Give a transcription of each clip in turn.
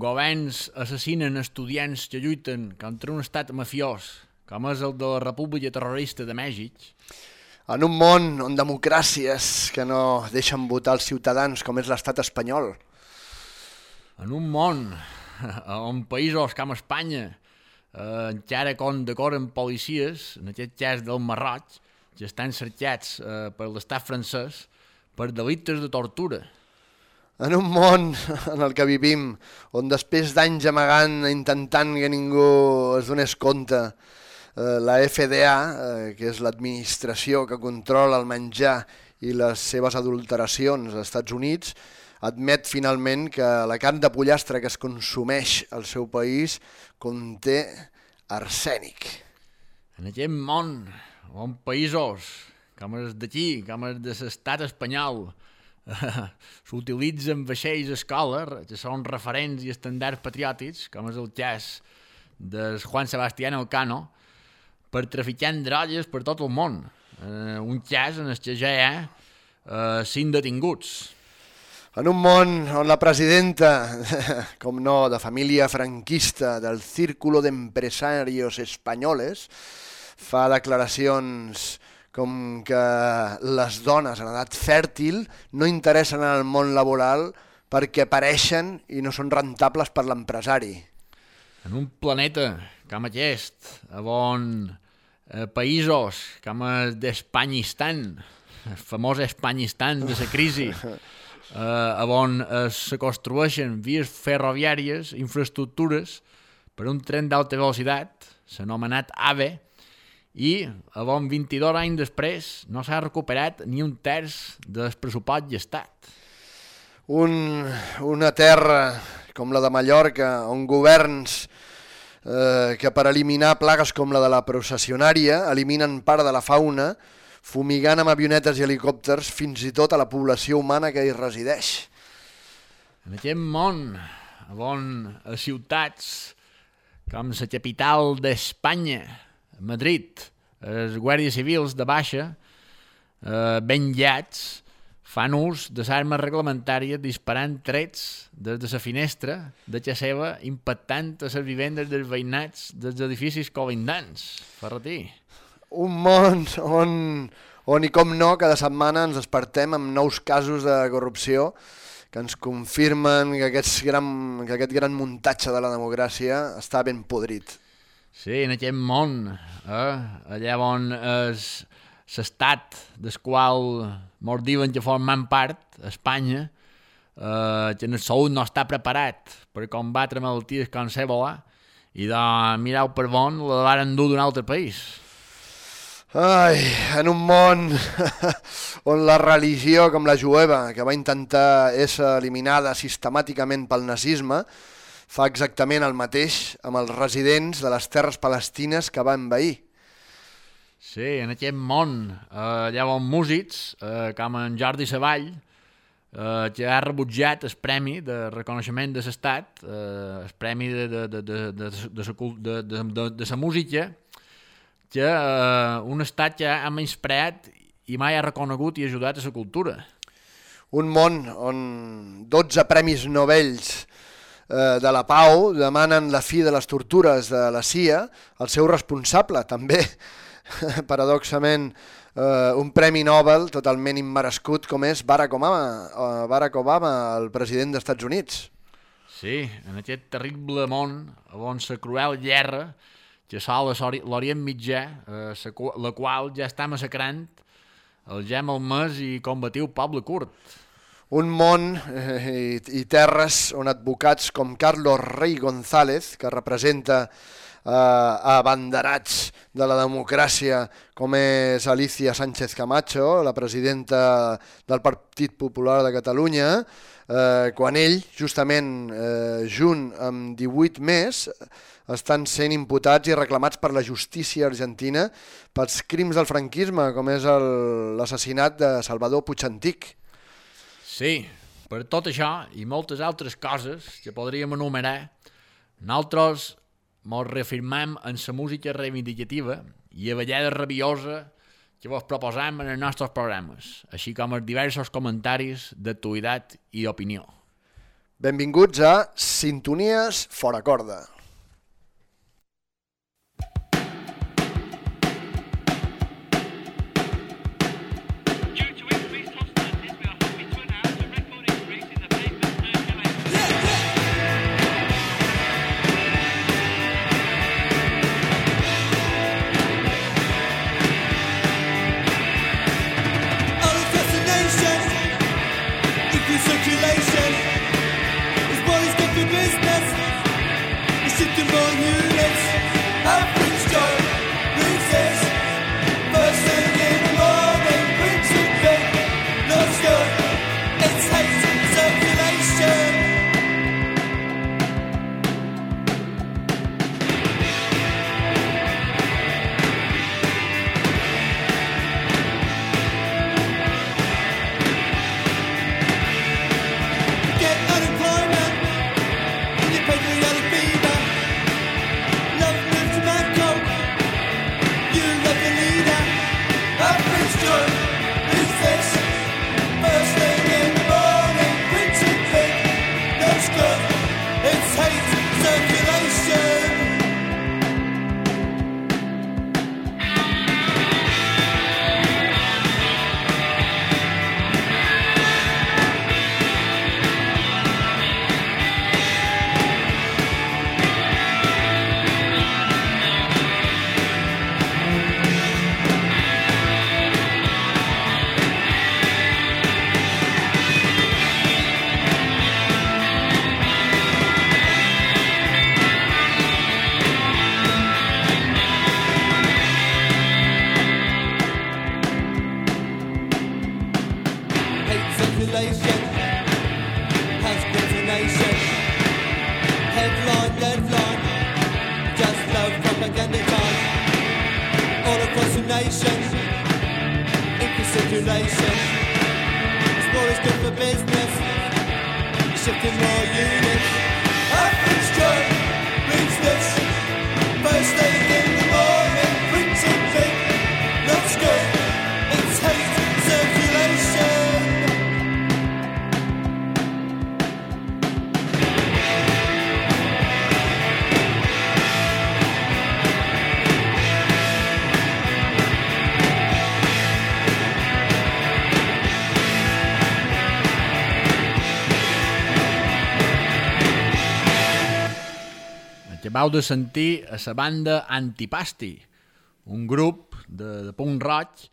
Governs assassinen estudiants que lluiten contra un estat mafiós, com és el de la República Terrorista de Mèxic. En un món on democràcies que no deixen votar els ciutadans com és l'estat espanyol. En un món on països com Espanya eh, encara condecoren policies, en aquest cas del Marroig, que estan cercats eh, per l'estat francès per delictes de tortura en un món en el que vivim, on després d'anys amagant, intentant que ningú es donés compte, eh, la FDA, eh, que és l'administració que controla el menjar i les seves adulteracions als Estats Units, admet finalment que la carn de pollastre que es consumeix al seu país conté arsènic. En aquest món, on països com els d'aquí, com els de l'estat espanyol, s'utilitzen vaixells escola, que són referents i estàndards patriòtics, com és el cas de Juan Sebastián Elcano, per traficar drogues per tot el món. Eh, un cas en el que ja hi ha eh, detinguts. En un món on la presidenta, com no, de família franquista del Círculo d'Empresarios Espanyoles, fa declaracions com que les dones en edat fèrtil no interessen en el món laboral perquè apareixen i no són rentables per l'empresari. En un planeta com aquest, on eh, països com el d'Espanystan, el famós Espanystan de la crisi, eh, on eh, se construeixen vies ferroviàries, infraestructures per un tren d'alta velocitat, s'anomenat AVE, i a bon 22 anys després no s'ha recuperat ni un terç del pressupost gestat. Un, una terra com la de Mallorca, on governs eh, que per eliminar plagues com la de la processionària eliminen part de la fauna, fumigant amb avionetes i helicòpters fins i tot a la població humana que hi resideix. En aquest món, on a ciutats com la capital d'Espanya, Madrid, els guàrdies civils de baixa, eh, ben llats, fan ús de l'arma reglamentària disparant trets des de la finestra de casa seva impactant a les vivendes dels veïnats dels edificis covindants. Ferretí. Un món on, on i com no cada setmana ens despertem amb nous casos de corrupció que ens confirmen que, aquest gran, que aquest gran muntatge de la democràcia està ben podrit. Sí, en aquest món, eh? allà on és l'estat del qual mos diuen que formen part, Espanya, eh, que en salut no està preparat per combatre malalties com l'Ebola, i de mireu per bon la varen dur d'un altre país. Ai, en un món on la religió com la jueva, que va intentar ésser eliminada sistemàticament pel nazisme, fa exactament el mateix amb els residents de les terres palestines que va envair. Sí, en aquest món eh, hi ha bons músics, eh, com en Jordi Savall, eh, que ha rebutjat el premi de reconeixement de l'estat, eh, el premi de, de, de, de, de, de, de, de, de, de la música, que eh, un estat que ha menyspreat i mai ha reconegut i ajudat a la cultura. Un món on 12 premis Novells de la Pau demanen la fi de les tortures de la CIA, el seu responsable també paradoxament, eh, un premi Nobel totalment immerescut com és Barack Obama, eh, Barack Obama, el president dels Estats Units. Sí, en aquest terrible món on la cruel guerra que sol l'Orient Mitjà, eh, la qual ja està massacrant el gem al mes i combatiu poble curt. Un món eh, i, terres on advocats com Carlos Rey González, que representa eh, abanderats de la democràcia com és Alicia Sánchez Camacho, la presidenta del Partit Popular de Catalunya, eh, quan ell, justament eh, junt amb 18 més, estan sent imputats i reclamats per la justícia argentina pels crims del franquisme, com és l'assassinat de Salvador Puigantic. Sí, per tot això i moltes altres coses que podríem enumerar, nosaltres mos reafirmem en la música reivindicativa i a ballada rabiosa que vos proposam en els nostres programes, així com els diversos comentaris d'actualitat i opinió. Benvinguts a Sintonies Fora Corda. if you circulate Acabau de sentir a la banda Antipasti, un grup de, de punk roig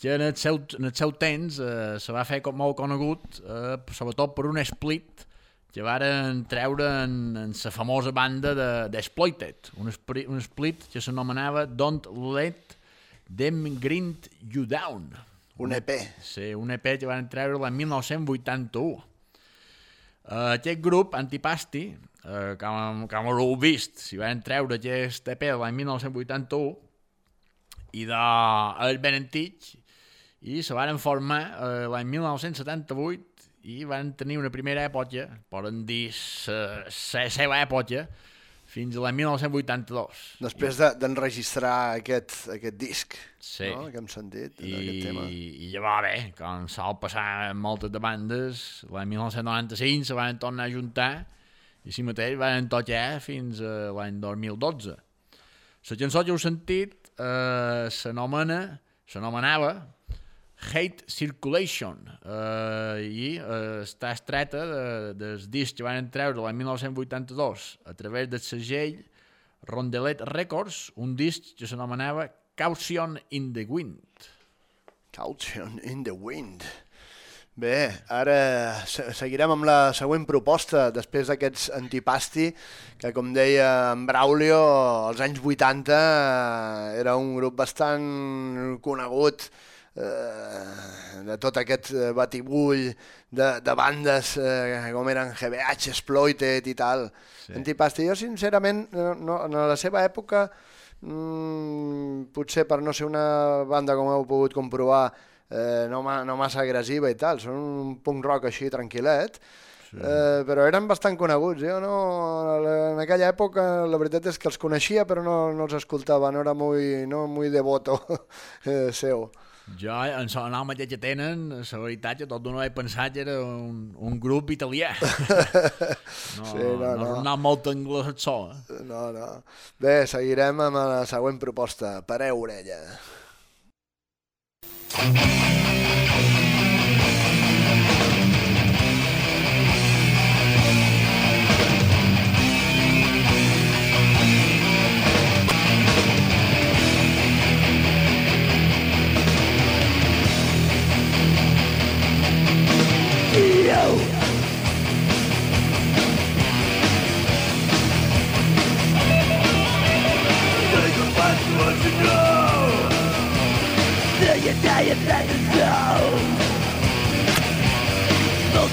que en el seu, en el seu temps eh, se va fer com molt conegut, eh, sobretot per un split que varen treure en, en la famosa banda d'Exploited, de, un, split, un split que s'anomenava Don't Let Them Grind You Down. Un EP. Sí, un EP que van treure l'any 1981. Uh, aquest grup, Antipasti, uh, com, com ho heu vist, si van treure aquest EP l'any 1981, i de el ben antic, i se van formar uh, l'any 1978 i van tenir una primera època, poden dir la seva època, fins a l'any 1982. Després de- d'enregistrar de, aquest, aquest disc Sí. no? que hem sentit, I, aquest tema. i ja va bé, com sol passar en moltes de bandes, l'any 1995 se van tornar a juntar i si mateix van tocar fins a l'any 2012. La cançó que heu sentit eh, s'anomena, s'anomenava Hate Circulation eh, i eh, està estreta de, del disc que van treure l'any 1982 a través del segell Rondelet Records, un disc que s'anomenava Caution in the Wind. Caution in the wind. Bé, ara se- seguirem amb la següent proposta, després d'aquests antipasti, que com deia en Braulio, als anys 80 eh, era un grup bastant conegut eh, de tot aquest eh, batibull de, de bandes eh, com eren GBH, Exploited i tal. Sí. Antipasti, jo sincerament, no, no, en la seva època, mm, potser per no ser una banda com heu pogut comprovar, eh, no, ma, no massa agressiva i tal, són un punk rock així tranquil·let, sí. eh, però eren bastant coneguts. Jo no, en aquella època la veritat és que els coneixia però no, no els escoltava, no era muy, no muy devoto eh, seu. Jo, en el nom aquest que tenen, la veritat, que tot d'una he pensat que era un, un grup italià. No, Sí, no, no, no. és un nom molt anglosaxó. Eh? No, no. Bé, seguirem amb la següent proposta. Pareu orella. Thank you.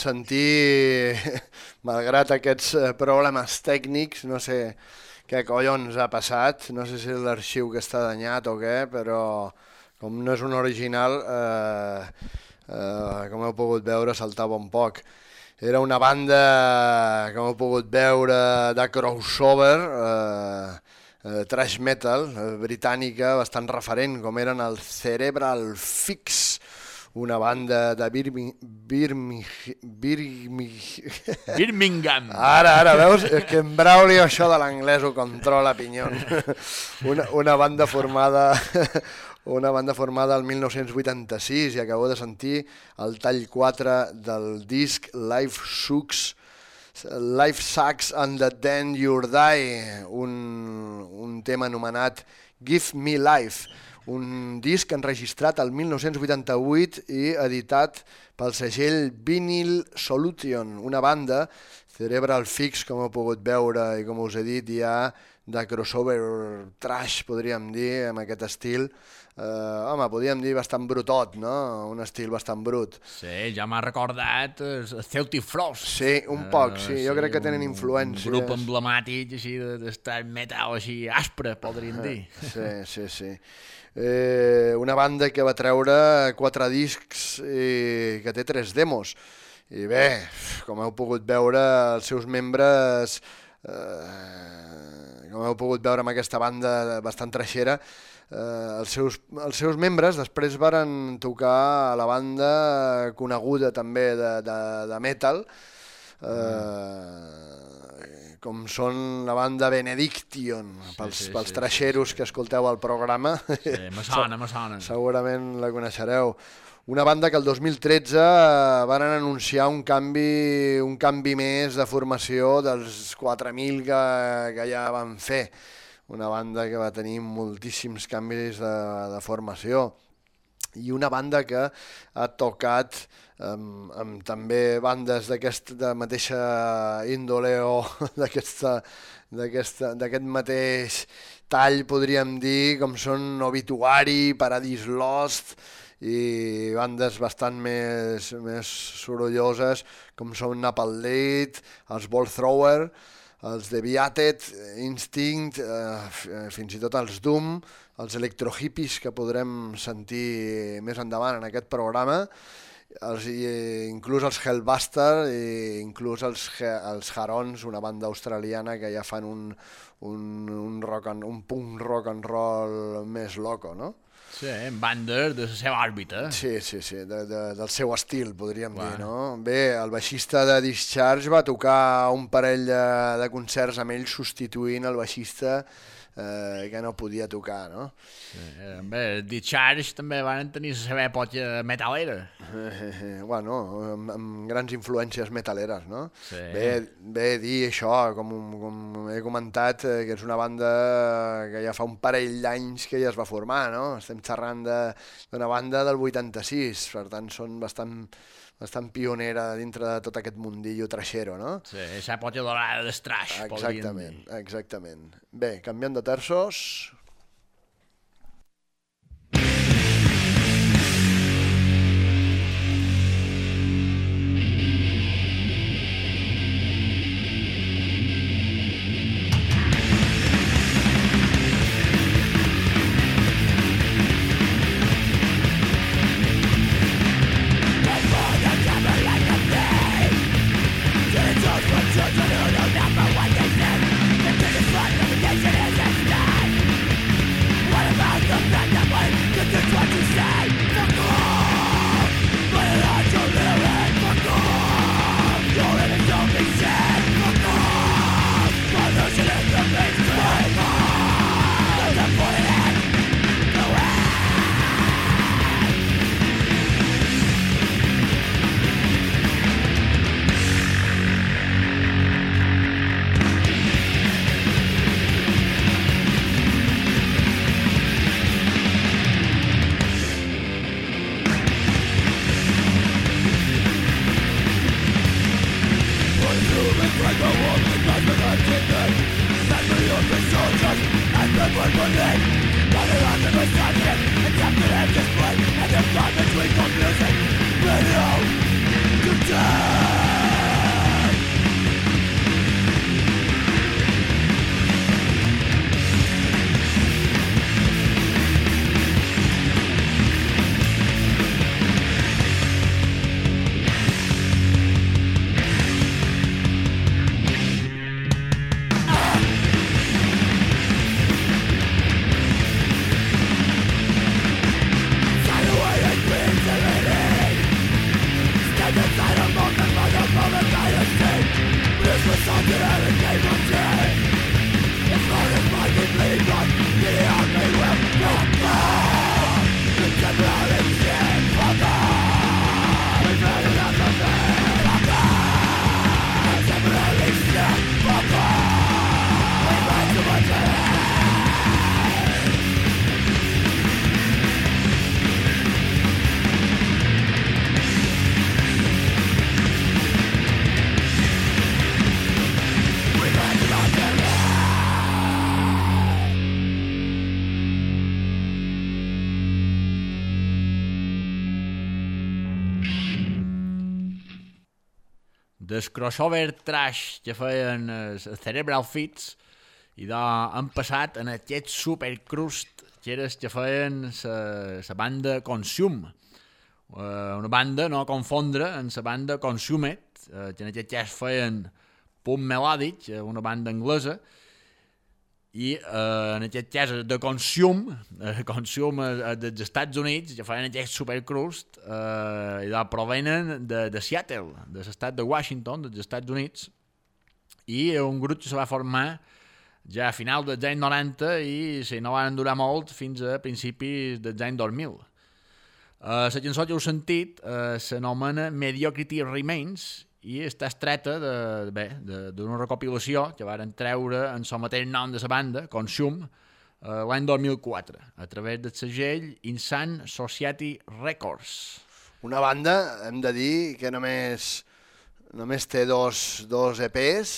sentir, malgrat aquests eh, problemes tècnics, no sé què collons ha passat, no sé si l'arxiu que està danyat o què, però com no és un original, eh, eh, com heu pogut veure, saltava un poc. Era una banda, com heu pogut veure, de crossover, eh, eh, trash metal, eh, britànica, bastant referent, com eren el Cerebral Fix, una banda de Birmi- Birmingham... Birmingham... Birmingham. Ara, ara, veus? És que en Braulio això de l'anglès ho controla pinyon. Una, una banda formada una banda formada el 1986 i acabeu de sentir el tall 4 del disc Life Sucks Life Sucks and the Then You'll Die un, un tema anomenat Give Me Life un disc enregistrat el 1988 i editat pel segell Vinyl Solution, una banda Cerebral Fix, com heu pogut veure i com us he dit, ja de crossover trash, podríem dir, amb aquest estil. Eh, home, podríem dir bastant brutot, no? Un estil bastant brut. Sí, ja m'ha recordat el Celtic Frost. Sí, un poc, Eh, sí, jo crec que tenen influències. Un grup emblemàtic, així, de- d'estar metal així aspre, podríem dir. Sí, sí, sí. Eh, una banda que va treure quatre discs i que té tres demos. I bé, com heu pogut veure, els seus membres, eh, com heu pogut veure amb aquesta banda bastant treixera, eh, els, seus, els seus membres després varen tocar a la banda coneguda també de, de, de metal, eh, com són la banda Benediction, pels, sí, pels sí, treixeros que escolteu al programa. Sí, me sona, me sona. Segurament la coneixereu. Una banda que el 2013 van anunciar un canvi, un canvi més de formació dels 4.000 que, que ja van fer. Una banda que va tenir moltíssims canvis de, de formació i una banda que ha tocat amb, amb també bandes d'aquesta mateixa índole o d'aquest mateix tall, podríem dir, com són Obituari, Paradise Lost i bandes bastant més, més sorolloses com són Death, els Ball Thrower, els Deviated, Instinct, eh, eh, fins i tot els Doom, els electrohippies que podrem sentir més endavant en aquest programa, els, i, eh, inclús els Hellbuster i inclús els, els Harons, una banda australiana que ja fan un, un, un, rock and, un punk rock and roll més loco, no? Sí, en bandes de la seva òrbita. Sí, sí, sí, de, de, del seu estil, podríem dir, no? Bé, el baixista de Discharge va tocar un parell de, de concerts amb ell substituint el baixista eh, que no podia tocar, no? Eh, bé, The Charge també van tenir la seva època metalera. Eh, bueno, amb, amb grans influències metaleres, no? Sí. Bé, bé dir això, com, com he comentat, eh, que és una banda que ja fa un parell d'anys que ja es va formar, no? Estem xerrant de- d'una banda del 86, per tant són bastant, bastant pionera dintre de tot aquest mundillo trashero, no? Sí, l'època dorada del trash. Exactament, exactament. Bé, canviant de terços, Shut crossover trash que feien els Cerebral Fits i de, han passat en aquest supercrust que era que feien la banda Consume. Uh, una banda, no confondre, amb la banda Consumet, uh, que en aquest cas feien punt melòdic, una banda anglesa, i eh, en aquest cas de consum, eh, consum eh, dels Estats Units, que feien aquest supercrust, eh, i provenen de, de Seattle, de l'estat de Washington, dels Estats Units, i un grup que se va formar ja a final dels anys 90 i si no van durar molt fins a principis dels anys 2000. Uh, la cançó que heu sentit uh, s'anomena Mediocrity Remains i està estreta d'una recopilació que varen treure en el mateix nom de la banda, Consum, uh, l'any 2004, a través del segell Insane Society Records. Una banda, hem de dir, que només, només té dos, dos EPs,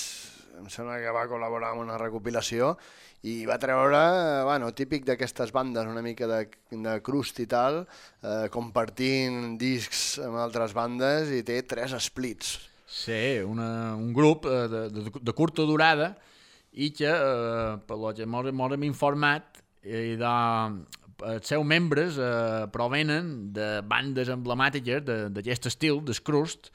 em sembla que va col·laborar amb una recopilació, i va treure, bueno, típic d'aquestes bandes, una mica de, de crust i tal, eh, compartint discs amb altres bandes i té tres splits. Sí, una, un grup eh, de, de, de curta durada i que, eh, per lo que ens hem informat, i de, els seus membres eh, provenen de bandes emblemàtiques d'aquest estil, d'escrust,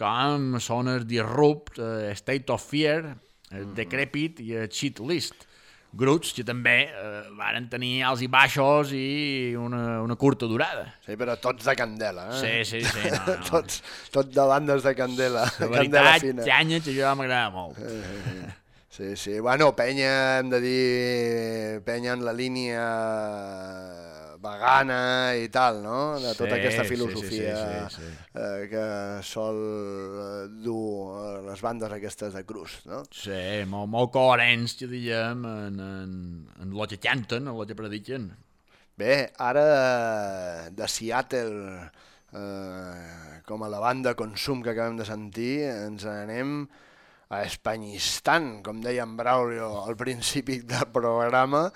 com són el Disrupt, eh, State of Fear, el mm. Decrepit i el Cheat List grups que també eh, varen tenir alts i baixos i una, una curta durada. Sí, però tots de candela, eh? Sí, sí, sí. No, no. tots, tots de bandes de candela. La veritat, Xanya, que jo m'agrada molt. Sí, sí. Bueno, penya, hem de dir, penya en la línia vegana i tal, no? De tota sí, aquesta filosofia sí, sí, sí, sí. Eh, que sol eh, dur eh, les bandes aquestes de cruz, no? Sí, molt, molt coherents, que diguem, en, en, en el que canten, en el que prediquen. Bé, ara de Seattle, eh, com a la banda Consum que acabem de sentir, ens anem a Espanyistan, com deia en Braulio al principi del programa,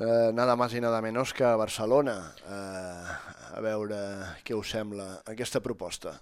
eh, nada más i nada menos que a Barcelona. Eh, a veure què us sembla aquesta proposta.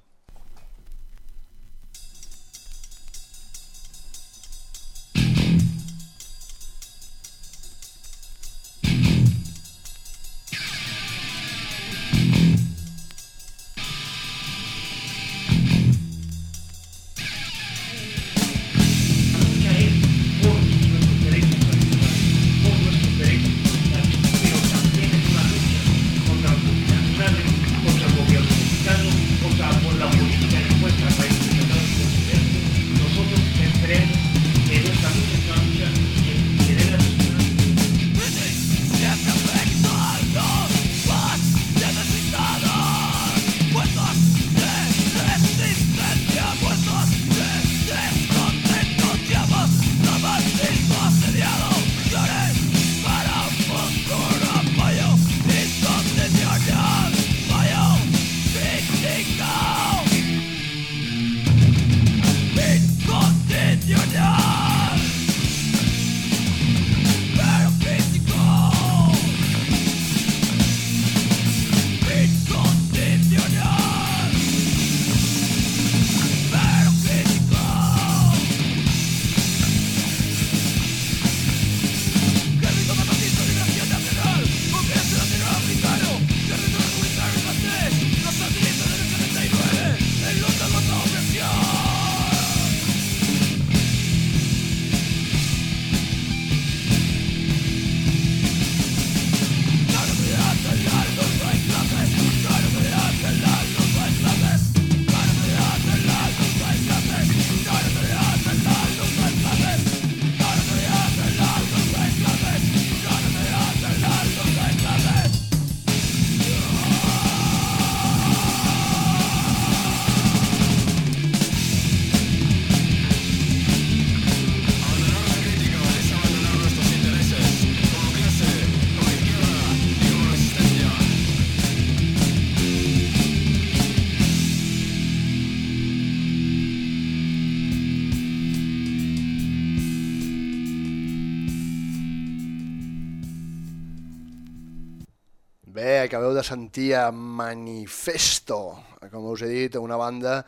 Bé, acabeu de sentir a Manifesto, com us he dit, una banda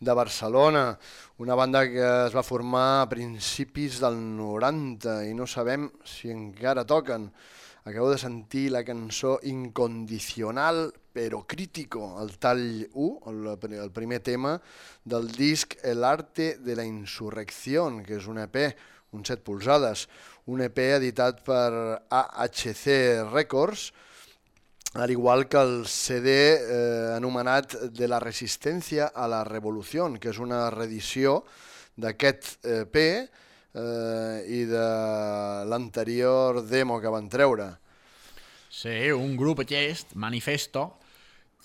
de Barcelona, una banda que es va formar a principis del 90 i no sabem si encara toquen. Acabeu de sentir la cançó Incondicional però crítico, el tall 1, el, el primer tema del disc El arte de la insurrección, que és un EP, un 7 polzades, un EP editat per AHC Records, al igual que el CD eh, anomenat De la resistència a la revolució, que és una reedició d'aquest EP eh, i de l'anterior demo que van treure. Sí, un grup aquest, Manifesto,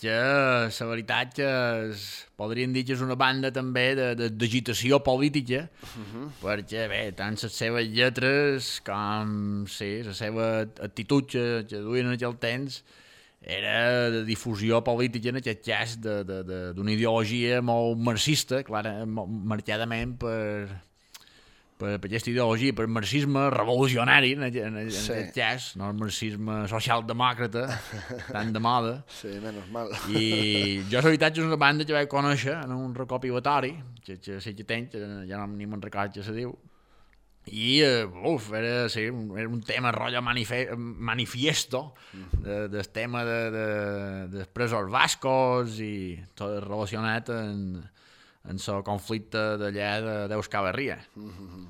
que la veritat que es, podríem dir que és una banda també d'agitació política, uh -huh. perquè bé, tant les seves lletres com sí, la seva actitud que, que duien en aquell temps era de difusió política en aquest cas d'una ideologia molt marxista, clara, marcadament per, per, per aquesta ideologia, per marxisme revolucionari, en, en, en sí. aquest cas, no el marxisme socialdemòcrata, tan de moda. Sí, menys mal. I jo, la veritat, és una banda que vaig conèixer en un recopilatori, que, que sí que tenc, ja no, ni me'n recordo què se diu, i uh, uf, era, sí, era un tema rotllo manifiesto de, del tema de, de, dels presos bascos i tot relacionat amb en el conflicte d'allà d'Euskal Herria. Mm -hmm.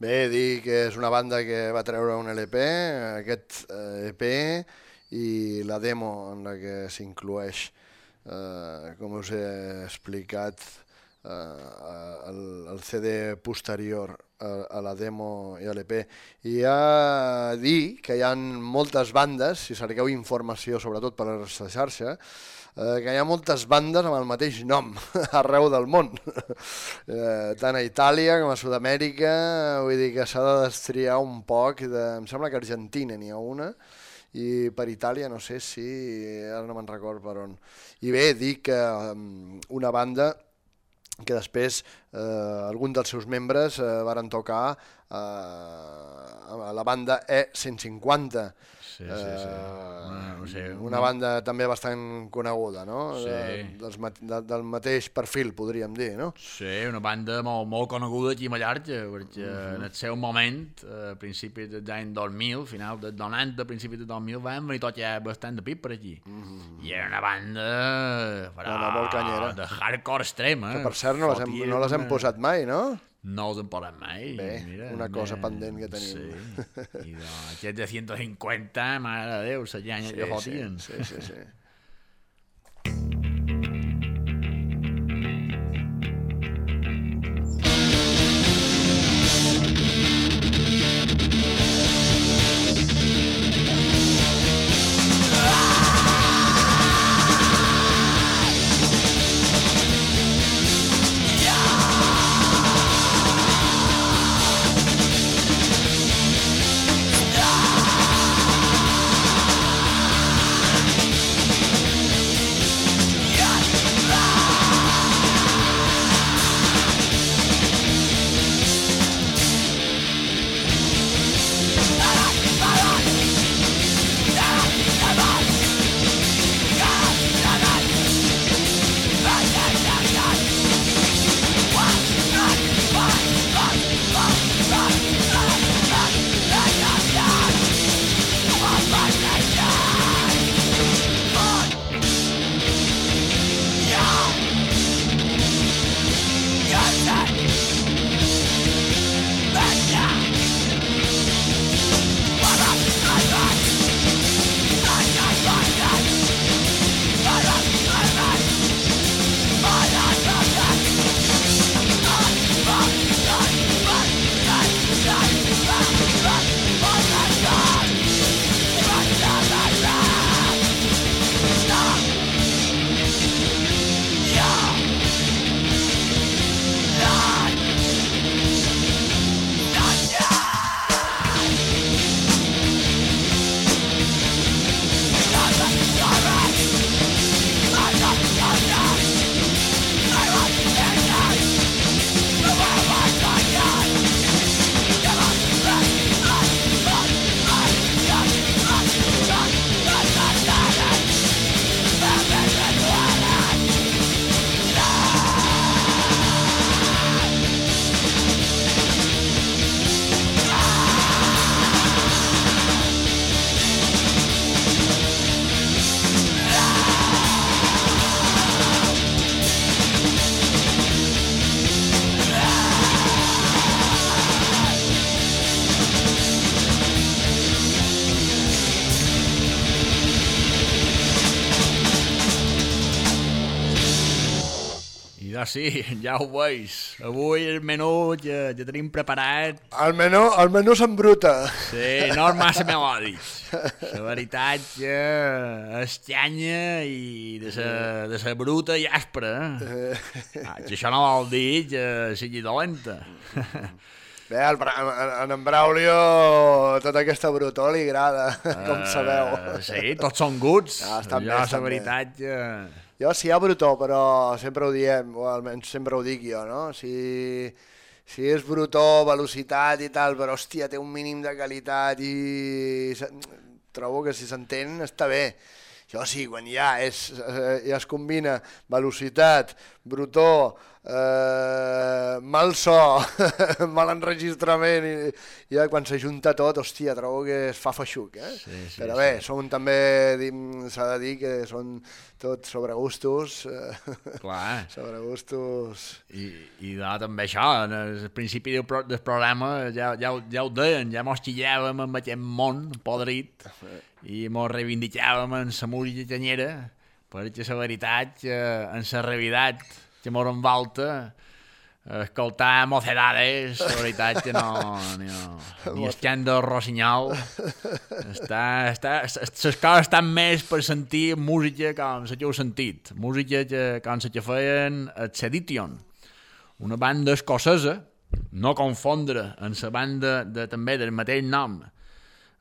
Bé, dir que és una banda que va treure un LP, aquest EP, i la demo en la que s'inclueix, eh, com us he explicat, eh, el, el CD posterior a, a la demo i a l'EP. I a dir que hi ha moltes bandes, si cerqueu informació sobretot per la xarxa, eh, que hi ha moltes bandes amb el mateix nom arreu del món, eh, tant a Itàlia com a Sud-amèrica, vull dir que s'ha de destriar un poc, de, em sembla que a Argentina n'hi ha una, i per Itàlia no sé si, ara no me'n record per on. I bé, dic que um, una banda que després eh, algun dels seus membres eh, varen tocar eh, a la banda E150, Sí, sí, sí. Uh, una, no sé, una, una banda també bastant coneguda, no? Sí. De, dels, de, del mateix perfil, podríem dir, no? Sí, una banda molt, molt coneguda aquí a Mallorca, perquè uh -huh. en el seu moment, a principis dels anys 2000, final dels 90, principis del 2000, van venir tot ja bastant de pip per aquí. Uh -huh. I era una banda però, no, no, molt canyera. de hardcore extrem, eh? Que per cert no les hem, no les hem posat mai, no? No en poden mai. Bé, mira, una cosa bé, pendent que tenim. Sí. I de, aquest de 150, mare de Déu, la llanya sí, que fotien. Sí, sí, sí. sí. I doncs sí, ja ho veus. Avui el menú ja, ja tenim preparat. El menú, el menú s'embruta. Sí, no és massa melòdic. La veritat que és llanya i de sa, de sa bruta i àspera. Eh? Ah, que això no vol dir que sigui dolenta. Bé, el, en, en Braulio tota aquesta brutó li agrada, com sabeu. Eh, sí, tots són guts. Ah, estan bé, jo, la veritat que... Jo sí hi ha brutó, però sempre ho diem, o almenys sempre ho dic jo, no? Si, si és brutó, velocitat i tal, però hòstia, té un mínim de qualitat i trobo que si s'entén està bé. Això sí, quan ja, és, eh, ja es combina velocitat, brutó, eh, mal so, mal enregistrament i ja quan s'ajunta tot, hòstia, trobo que es fa feixuc, eh? Sí, sí, Però bé, són també, s'ha de dir que són tots sobre gustos, eh, Clar. sobre gustos... I, i no, també això, en el principi del, pro, del programa ja, ja, ja ho deien, ja mos xillàvem amb aquest món podrit i mos reivindicàvem en la música canyera perquè la veritat que en la realitat que mos envolta escoltar mocedades, la veritat que no, ni, no, ni escàndol rossinyol. Està, està, les coses estan més per sentir música com la que heu sentit. Música que, com la que feien el Sedition. Una banda escocesa, no confondre amb la banda de, també del mateix nom,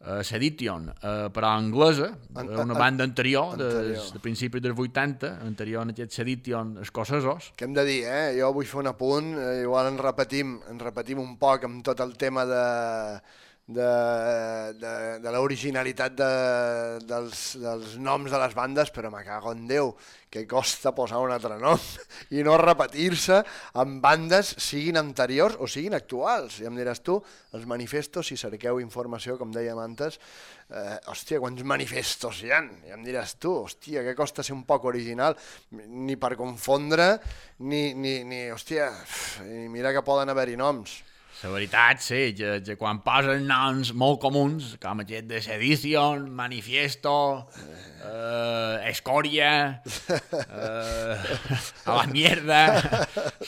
uh, Sedition, uh, però anglesa, An- eh, una an- banda anterior, de, anterior. de principis dels 80, anterior a aquests Sedition escocesos. Què hem de dir, eh? Jo vull fer un apunt, eh, igual en repetim, en repetim un poc amb tot el tema de, de, de, de l'originalitat de, dels, dels noms de les bandes, però me cago en Déu, que costa posar un altre nom i no repetir-se amb bandes siguin anteriors o siguin actuals. I em diràs tu, els manifestos, si cerqueu informació, com dèiem antes, eh, hòstia, quants manifestos hi ha? I em diràs tu, hòstia, que costa ser un poc original, ni per confondre, ni, ni, ni hòstia, mira que poden haver-hi noms. La veritat, sí, que, que quan posen noms molt comuns, com aquest de Sedition, Manifiesto, eh, Escòria, eh, a la mierda,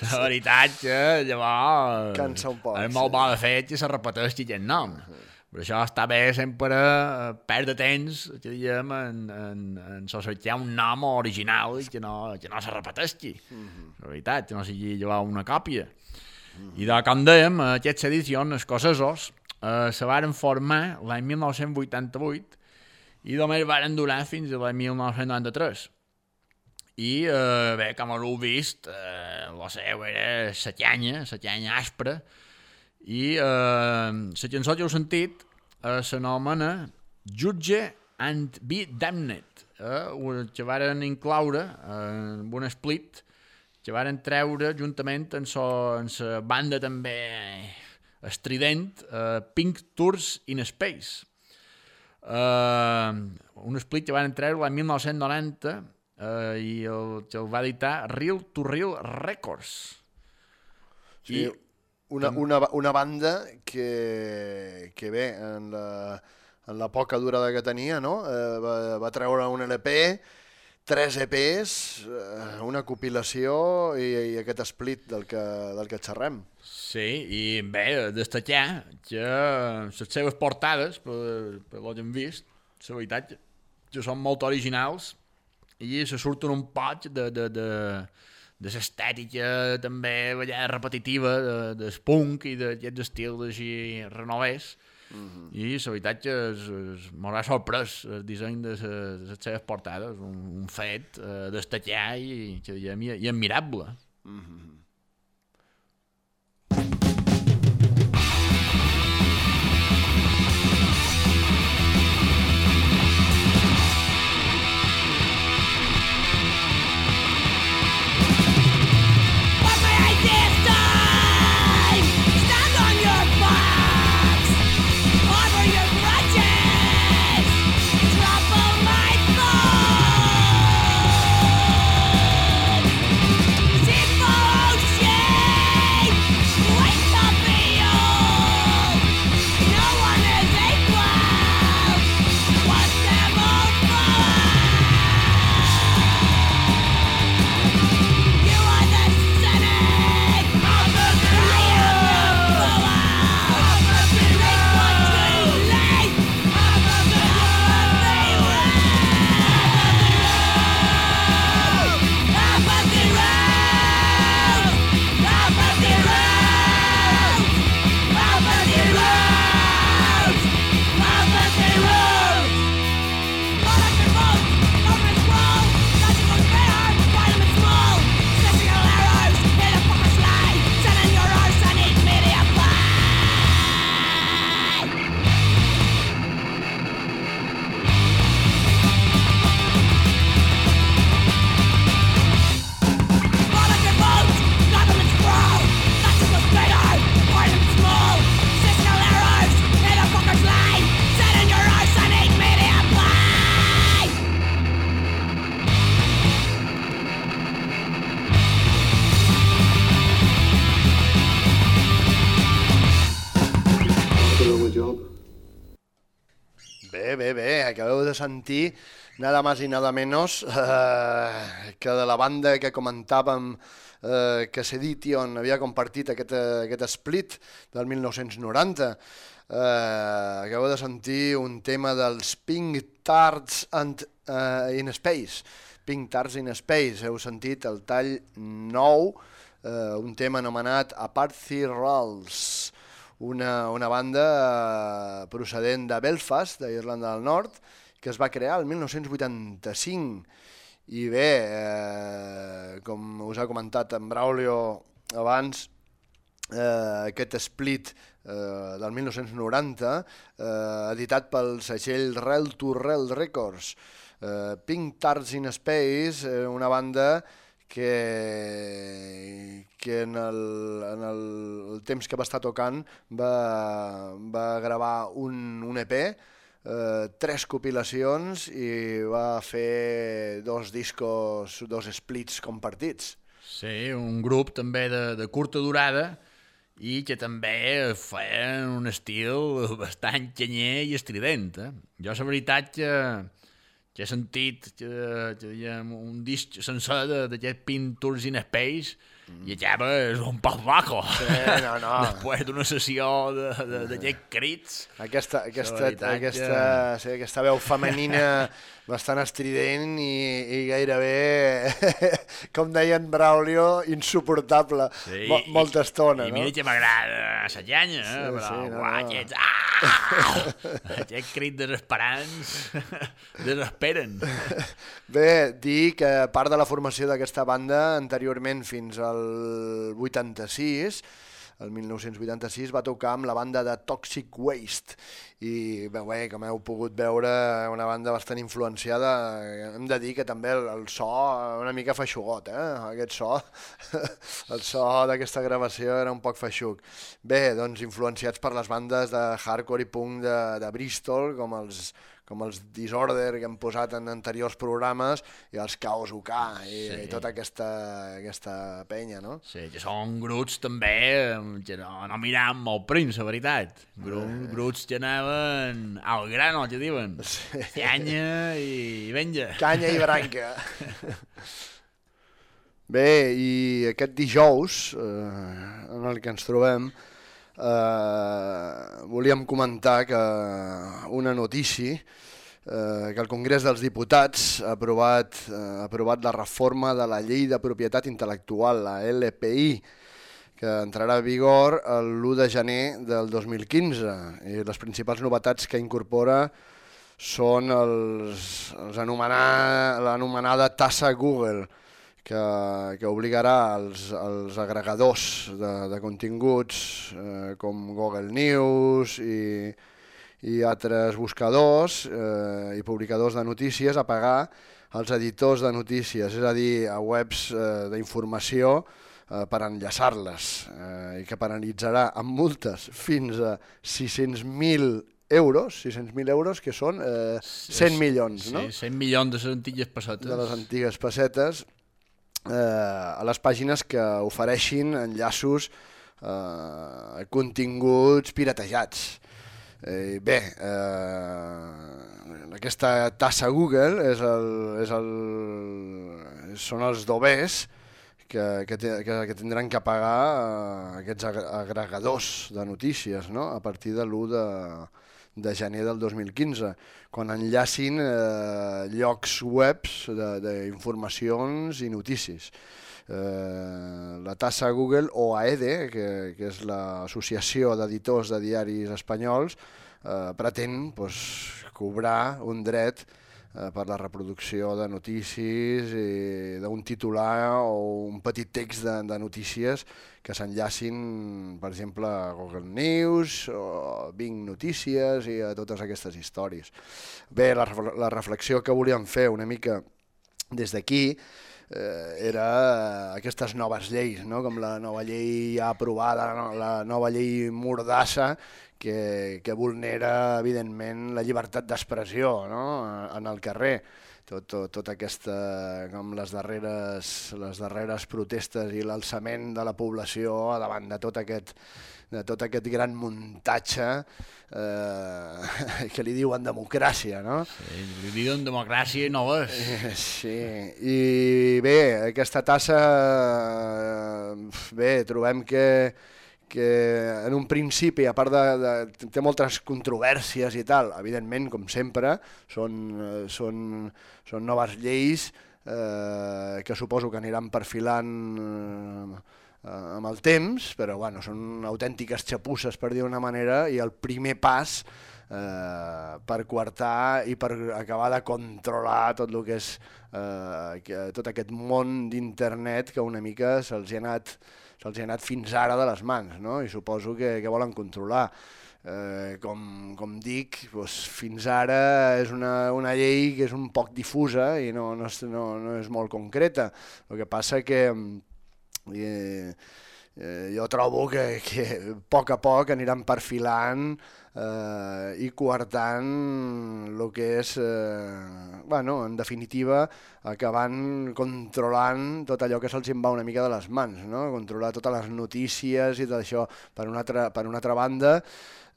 la veritat que llavors Cansa un poc, és molt bo de fet que se repeteixi aquest nom. Per això està bé sempre perdre temps, que diguem, en, en, en societar un nom original i que no, que no se repeteixi. La veritat, que no sigui llevar una còpia. I de, com dèiem, aquests edicions escocesos eh, se varen formar l'any 1988 i només varen durar fins a l'any 1993. I, eh, bé, com heu vist, eh, la seu era setanya, setanya aspra, i eh, la cançó que heu sentit eh, s'anomena Judge and Be Damned, eh, que varen incloure eh, un split que varen treure juntament amb so, la banda també estrident uh, Pink Tours in Space. Uh, un split que van treure l'any 1990 uh, i el, que el va editar Real to Real Records. Sí, una, una, una banda que, que bé, en la, en la poca durada que tenia, no? eh, va, va treure un LP, tres EPs, eh, una compilació i, i aquest split del que, del que xerrem. Sí, i bé, destacar que les seves portades, per, per que hem vist, la veritat, que són molt originals i se surten un poc de, de, de, de l'estètica també repetitiva de, del punk i d'aquests estils així renovers. Mm. I la veritat que m'haurà sorprès el disseny de, les seves portades, un, un fet eh, destacar i, i, i admirable. What sentir nada más i nada menos eh, que de la banda que comentàvem eh, que Sedition havia compartit aquest, aquest split del 1990. Eh, acabo de sentir un tema dels Pink Tarts and, eh, in Space. Pink Tarts in Space, heu sentit el tall nou, eh, un tema anomenat Aparthy Rolls, una, una banda eh, procedent de Belfast, d'Irlanda del Nord, que es va crear el 1985. I bé, eh, com us ha comentat en Braulio abans, eh, aquest split eh, del 1990, eh, editat pel segell Rel to Rel Records. Eh, Pink Tarts in Space, eh, una banda que, que en, el, en el, el temps que va estar tocant va, va gravar un, un EP, eh, tres compilacions i va fer dos discos, dos splits compartits. Sí, un grup també de, de curta durada i que també feien un estil bastant canyer i estrident. Eh? Jo la veritat que, que he sentit que, que un disc sencer d'aquest Pintures in Space i acaba és un poc bajo. Sí, no, no. Després d'una sessió d'aquests de, d'aquests crits. Aquesta, aquesta, aquesta, que- sí, aquesta veu femenina bastant estrident i, i gairebé, com deia en Braulio, insuportable Sí, mo i- molta estona. I no? mira que m'agrada la llanya, eh? Sí, però sí, no, uah, no. aquests... Ah! Aquest crit desesperants desesperen. Bé, dir que part de la formació d'aquesta banda anteriorment fins al 86, el 1986, va tocar amb la banda de Toxic Waste i bé, bé, com heu pogut veure, una banda bastant influenciada, hem de dir que també el, el so una mica feixugot, eh? aquest so, el so d'aquesta gravació era un poc feixuc. Bé, doncs influenciats per les bandes de hardcore i punk de, de Bristol, com els, com els Disorder que hem posat en anteriors programes i els Chaos UK i, Sí. i tota aquesta, aquesta penya, no? Sí, que són grups també eh, que no, no miram molt prim, la veritat. Grups, grups que anaven al grano, que diuen. Sí. Canya i venja. Canya i branca. Bé, i aquest dijous, eh, en el que ens trobem, eh, volíem comentar que una notícia eh, que el Congrés dels Diputats ha aprovat, eh, ha aprovat la reforma de la Llei de Propietat Intel·lectual, la LPI, que entrarà a vigor l'1 de gener del 2015 i les principals novetats que incorpora són els, anomenar, l'anomenada tassa Google, que, que obligarà els, els agregadors de, de continguts eh, com Google News i, i altres buscadors eh, i publicadors de notícies a pagar als editors de notícies, és a dir, a webs eh, d'informació eh, per enllaçar-les eh, i que penalitzarà amb multes fins a 600.000 euros, 600.000 euros, que són eh, 100 milions, no? Sí, 100 milions de les antigues pessetes. de les antigues pessetes eh, a les pàgines que ofereixin enllaços eh, continguts piratejats. Eh, bé, eh, aquesta tassa Google és el, és el, són els dobers que, que, que, que tindran que pagar eh, aquests ag- agregadors de notícies no? a partir de l'1 de, de gener del 2015, quan enllacin eh, llocs webs d'informacions i notícies. Eh, la tassa Google o AEDE, que, que és l'Associació d'Editors de Diaris Espanyols, eh, pretén pues, cobrar un dret eh, per la reproducció de notícies d'un titular o un petit text de, de notícies que s'enllacin, per exemple, a Google News o Bing Notícies i a totes aquestes històries. Bé, la, la reflexió que volíem fer una mica des d'aquí eh, era aquestes noves lleis, no? com la nova llei ja aprovada, la nova llei Mordassa, que, que vulnera, evidentment, la llibertat d'expressió no? en el carrer. Tot, tot, tot aquesta, com les darreres, les darreres protestes i l'alçament de la població davant de tot aquest, de tot aquest gran muntatge eh, que li diuen democràcia, no? Sí, li diuen democràcia i no és. Eh, Sí, i bé, aquesta tassa, eh, bé, trobem que, que en un principi, a part de, de... té moltes controvèrsies i tal, evidentment, com sempre, són, eh, són, són noves lleis eh, que suposo que aniran perfilant eh, amb el temps, però bueno, són autèntiques xapusses, per dir una manera, i el primer pas eh, per coartar i per acabar de controlar tot el que és eh, que, tot aquest món d'internet que una mica se'ls ha anat se'ls ha anat fins ara de les mans, no? i suposo que, que volen controlar. Eh, com, com dic, doncs, fins ara és una, una llei que és un poc difusa i no, no, és, no, no és molt concreta. El que passa que eh, eh, jo trobo que, que a poc a poc aniran perfilant eh, i coartant el que és, eh, bueno, en definitiva, acabant controlant tot allò que se'ls va una mica de les mans, no? controlar totes les notícies i tot això. Per una altra, per una altra banda,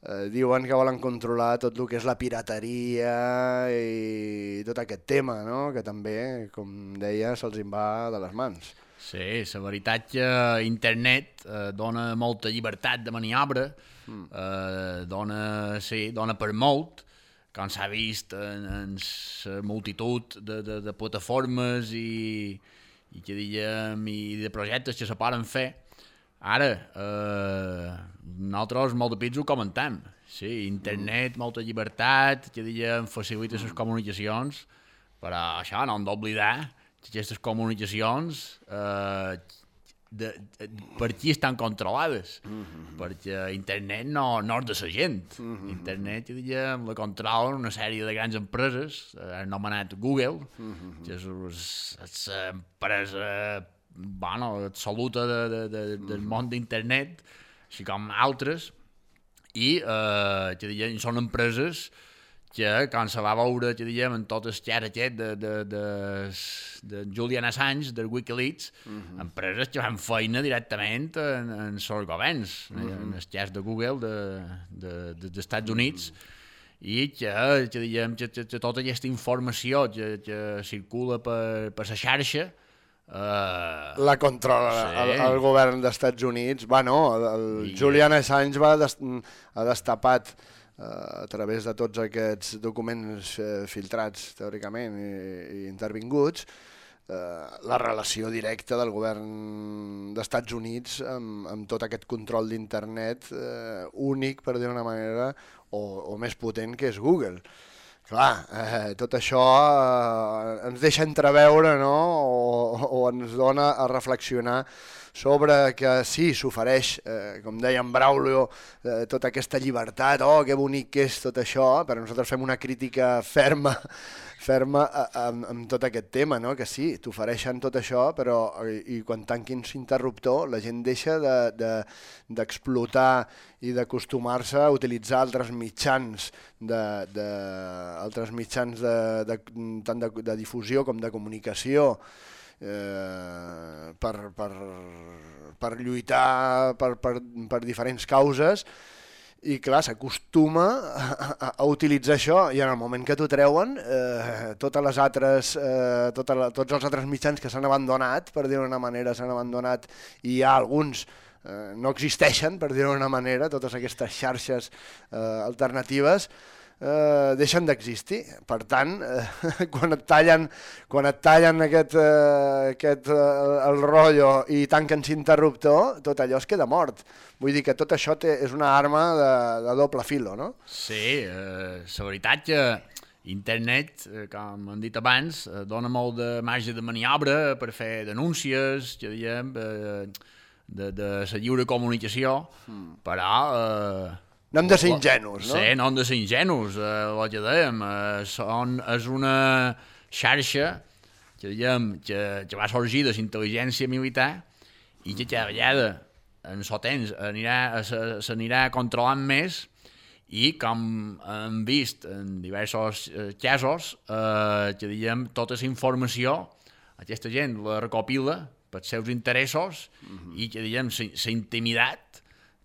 eh, diuen que volen controlar tot el que és la pirateria i tot aquest tema, no? que també, com deia, se'ls va de les mans. Sí, la veritat que internet eh, dona molta llibertat de maniobra, mm. eh, dona, sí, dona per molt, com s'ha vist en, en la multitud de, de, de plataformes i, i, que diguem, i de projectes que se poden fer. Ara, eh, nosaltres molt de pits ho comentem. Sí, internet, molta llibertat, que diguem, facilita les comunicacions, però això no hem d'oblidar aquestes comunicacions eh, de, de, per qui estan controlades mm -hmm. perquè internet no, no és de la gent mm -hmm. internet diguem, la controlen una sèrie de grans empreses eh, anomenat Google mm -hmm. que és l'empresa bueno, absoluta de, de, de, del món d'internet així com altres i eh, que diguem, són empreses que quan se va veure, que diguem, en tot el xer aquest de, de, de, de Julian Assange, del Wikileaks, uh -huh. empreses que van feina directament en, en els governs, uh -huh. en els xers de Google de, de, de, Estats Units, uh -huh. i que, que, diguem, que, que, que tota aquesta informació que, que circula per, per la xarxa Uh, la controla sí. el, el govern dels Estats Units. Bueno, el, el I- Julian Assange va des, ha destapat a través de tots aquests documents eh, filtrats teòricament i, i intervinguts eh, la relació directa del govern d'Estats Units amb, amb tot aquest control d'internet eh, únic, per dir-ho manera, o, o més potent que és Google. Clar, eh, tot això eh, ens deixa entreveure no? o, o ens dona a reflexionar sobre que sí, s'ofereix, eh, com deia en Braulio, eh, tota aquesta llibertat, oh, que bonic que és tot això, però nosaltres fem una crítica ferma ferma amb, amb tot aquest tema, no? que sí, t'ofereixen tot això, però i, i quan tanquin l'interruptor la gent deixa de- de- d'explotar de, i d'acostumar-se a utilitzar altres mitjans de, de, altres mitjans de, de, tant de, de difusió com de comunicació eh, per, per, per lluitar per, per, per diferents causes. I clar, s'acostuma a, a, a utilitzar això i en el moment que t'ho treuen eh, totes les altres, eh, tota la, tots els altres mitjans que s'han abandonat, per dir-ho d'una manera, s'han abandonat i hi ha alguns eh, no existeixen, per dir-ho d'una manera, totes aquestes xarxes eh, alternatives, deixen d'existir. Per tant, eh, quan et tallen, quan et tallen aquest, eh, aquest eh, el rotllo i tanquen l'interruptor, tot allò es queda mort. Vull dir que tot això té, és una arma de, de doble filo, no? Sí, eh, la veritat que internet, eh, com hem dit abans, eh, dona molt de marge de maniobra per fer denúncies, que diem, eh, de, de la lliure comunicació, mm. però... Eh, No hem de ser ingenus, no? Sí, no hem de ser ingenus, eh, el que dèiem. Eh, són, és una xarxa que, diguem, que, que va sorgir de la intel·ligència militar i que cada vegada en so temps s'anirà controlant més i com hem vist en diversos eh, casos, eh, que diguem, tota la informació, aquesta gent la recopila pels seus interessos i que diguem, la intimitat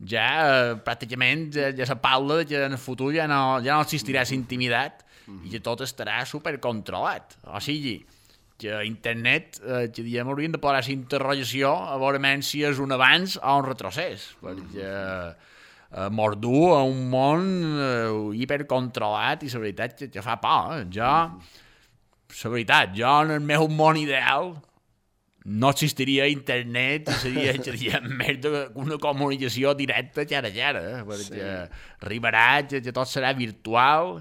ja eh, pràcticament ja, ja se parla que en el futur ja no, ja no existirà intimitat i que tot estarà supercontrolat. O sigui, que internet, eh, que diguem, hauríem de posar la interrogació a veure si és un avanç o un retrocés, perquè eh, mordu a un món eh, hipercontrolat i la veritat que, que fa por. Eh? Jo, la veritat, jo en el meu món ideal no existiria internet i seria, seria més una comunicació directa cara a cara, eh? perquè sí. arribarà que, que tot serà virtual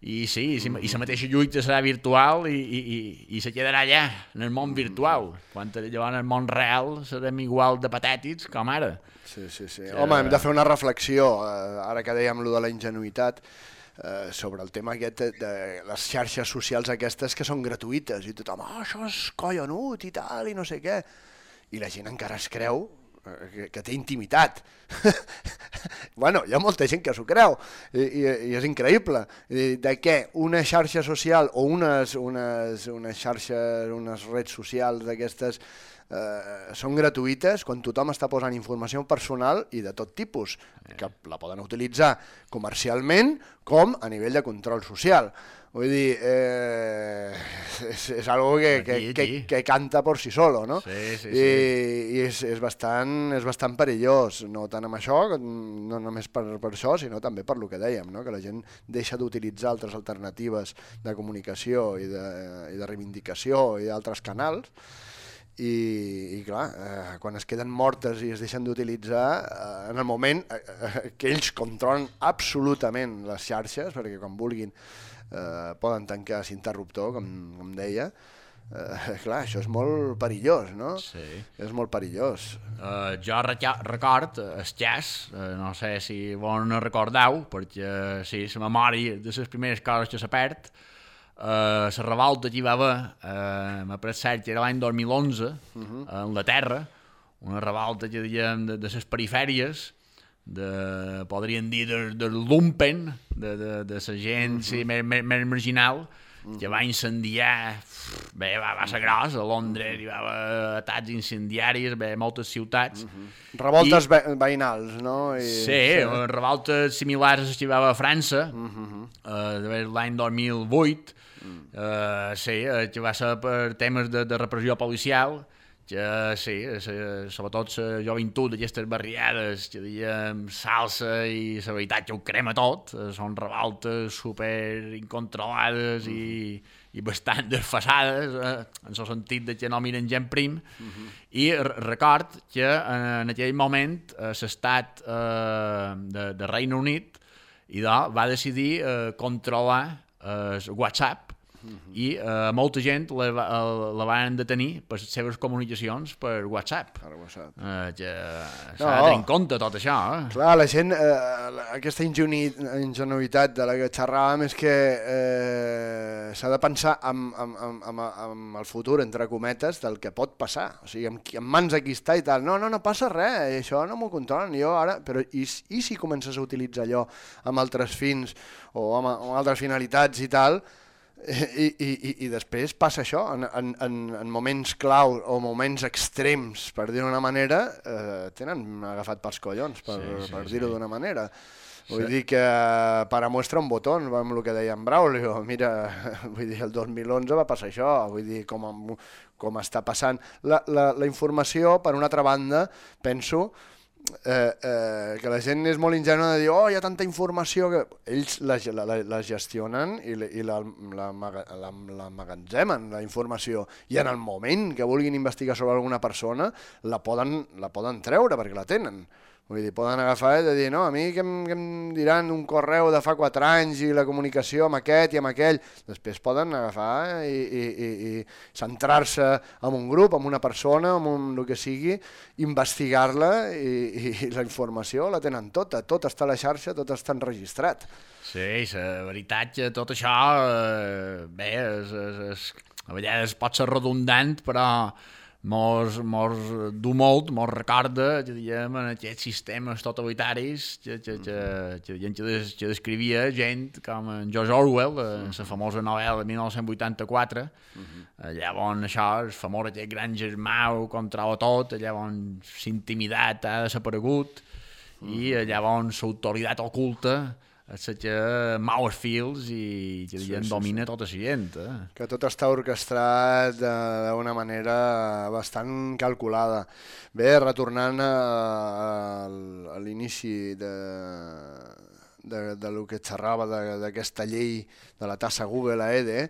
i sí, i, i la mateixa lluita serà virtual i, i, i, i se quedarà allà, en el món virtual. Quan llavors en el món real serem igual de patètics com ara. Sí, sí, sí. Home, hem de fer una reflexió, eh, ara que dèiem lo de la ingenuïtat, eh, sobre el tema aquest de, de les xarxes socials aquestes que són gratuïtes i tothom, oh, això és collonut i tal i no sé què. I la gent encara es creu eh, que, que té intimitat. bueno, hi ha molta gent que s'ho creu i, i, i és increïble. De què una xarxa social o unes, unes, unes xarxes, unes redes socials d'aquestes eh, són gratuïtes quan tothom està posant informació personal i de tot tipus, que la poden utilitzar comercialment com a nivell de control social. Vull dir, eh, és, és algo que, que, Aquí, que, aquí. que canta por si solo, no? Sí, sí, I, i és, és, bastant, és bastant perillós, no tant amb això, no només per, per això, sinó també per lo que dèiem, no? que la gent deixa d'utilitzar altres alternatives de comunicació i de, i de reivindicació i d'altres canals, i, i clar, eh, quan es queden mortes i es deixen d'utilitzar, eh, en el moment eh, eh, que ells controlen absolutament les xarxes, perquè quan vulguin eh, poden tancar l'interruptor, com, com deia, eh, clar, això és molt perillós, no? Sí. És molt perillós. Uh, jo record el jazz, uh, no sé si vos no recordeu, perquè sí, la memòria de les primeres coses que se perd, uh, la revolta que hi va haver, uh, m'ha pres cert que era l'any 2011, a Anglaterra, una revolta que diguem de, de les perifèries, de, podríem dir, de, de lumpen, de, de, de la gent sí, més, més, més marginal, que va incendiar, bé, va, va ser gros, a Londres hi va haver atacs incendiaris, bé, moltes ciutats. Revoltes I... veïnals, no? I, Sí, sí. revoltes similars a les que hi va haver a França, eh, l'any 2008, eh, sí, eh, que va ser per temes de, de repressió policial, que sí, eh, sobretot la joventut d'aquestes barriades que diguem salsa i la veritat que ho crema tot, són revoltes super incontrolades i, i bastant desfasades, eh, en el sentit de que no miren gent prim, i re- record que en, aquell moment l'estat eh, de, de Regne Unit i va decidir eh, controlar eh, el WhatsApp i eh, molta gent la, va- la van detenir per les seves comunicacions per WhatsApp. Per WhatsApp. Eh, que s'ha No. de tenir en compte tot això. Eh? Clar, la gent, eh, la- aquesta ingenuïtat de la que xerràvem és que eh, s'ha de pensar amb, amb, amb, amb, amb el futur, entre cometes, del que pot passar. O sigui, amb, amb mans aquí està i tal. No, no, no passa res, això no m'ho controlen. Jo ara... Però i, i si comences a utilitzar allò amb altres fins o amb, amb altres finalitats i tal, i, i, i, després passa això, en, en, en, en moments clau o moments extrems, per dir-ho d'una manera, eh, tenen agafat pels collons, per, Sí, sí, sí, sí, per sí. dir-ho d'una manera. Vull dir que para muestra un botó, amb el que deia en Braulio, mira, vull dir, el 2011 va passar això, vull dir, com, com està passant. La, la, la informació, per una altra banda, penso, eh, eh, que la gent és molt ingenua de dir oh, hi ha tanta informació que ells la, la, la, gestionen i, i la, la, la, la la informació. I en el moment que vulguin investigar sobre alguna persona la poden, la poden treure perquè la tenen Vull dir, poden agafar i dir, no, a mi que em, que em diran un correu de fa 4 anys i la comunicació amb aquest i amb aquell. Després poden agafar i, i, i, i centrar-se en un grup, en una persona, en un, el que sigui, investigar-la i, i la informació la tenen tota. Tot està a la xarxa, tot està enregistrat. Sí, la veritat que tot això, eh, bé, és, és, és, a vegades pot ser redundant, però, mos, mos du molt, mos recorda, que diguem, en aquests sistemes totalitaris que, que, que, que, que, que, des, que descrivia gent com en George Orwell, en la famosa novel·la de 1984, allà on això, el famós aquest gran germà ho controla tot, allà on l'intimitat ha desaparegut, i allà on l'autoritat oculta és que mou els fils i que sí, sí, domina tota la gent. Eh? que tot està orquestrat de- d'una manera bastant calculada. Bé, retornant a, a, a l'inici de, de, de lo que xerrava d'aquesta llei de la tassa Google a EDE,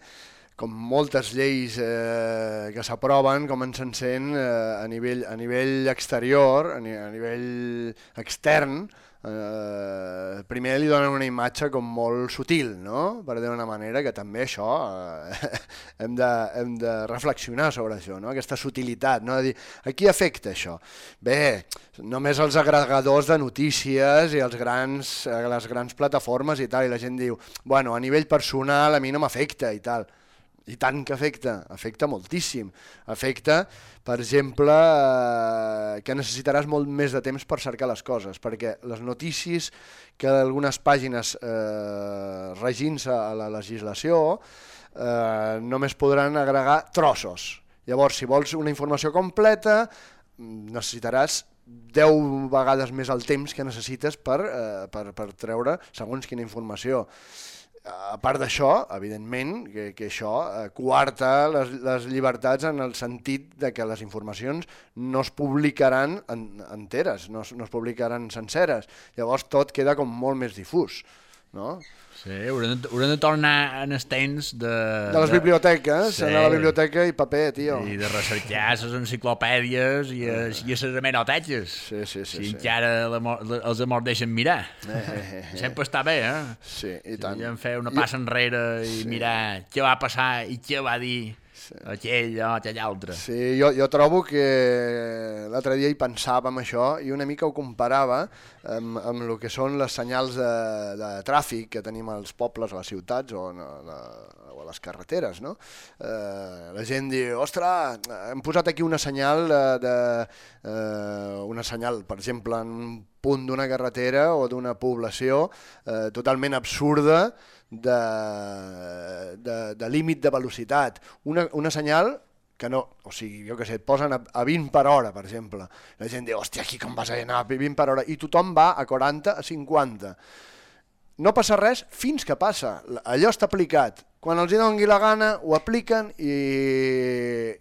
com moltes lleis eh, que s'aproven, comencen sent eh, a, nivell, a nivell exterior, a, ni, a nivell extern, eh, primer li donen una imatge com molt sutil, no? per dir d'una manera que també això eh, hem, de, hem de reflexionar sobre això, no? aquesta sutilitat, no? de dir, a qui afecta això? Bé, només els agregadors de notícies i els grans, les grans plataformes i tal, i la gent diu, bueno, a nivell personal a mi no m'afecta i tal. I tant que afecta, afecta moltíssim. Afecta, per exemple, eh, que necessitaràs molt més de temps per cercar les coses, perquè les notícies que algunes pàgines eh, regint-se a la legislació eh, només podran agregar trossos. Llavors, si vols una informació completa, necessitaràs 10 vegades més el temps que necessites per, eh, per, per treure segons quina informació a part d'això, evidentment, que, que això eh, coarta les, les llibertats en el sentit de que les informacions no es publicaran en, enteres, no no es publicaran senceres. Llavors tot queda com molt més difús. No? Sí, haurem de, haurem de tornar en els temps de... De les biblioteques, Sí. anar a la biblioteca i paper, tio. I de recercar les enciclopèdies i, les, i les hemeroteques. Sí, sí, sí, Si sí. encara la, la, els amors deixen mirar. Eh, eh, eh, eh. Sempre està bé, eh? Sí, i Si tant. podíem fer una passa enrere i mirar què va passar i què va dir aquell aquell altre. Sí, jo, jo trobo que l'altre dia hi pensava amb això i una mica ho comparava amb, amb el que són les senyals de, de tràfic que tenim als pobles, a les ciutats o, a, la, o a les carreteres, no? Eh, la gent diu, ostres, hem posat aquí una senyal de, de eh, una senyal, per exemple, en un punt d'una carretera o d'una població eh, totalment absurda de, de, de límit de velocitat. Una, una senyal que no, o sigui, jo que sé, et posen a, a 20 per hora, per exemple. La gent diu, hòstia, aquí com vas a anar a 20 per hora? I tothom va a 40, a 50. No passa res fins que passa. Allò està aplicat. Quan els hi doni la gana, ho apliquen i,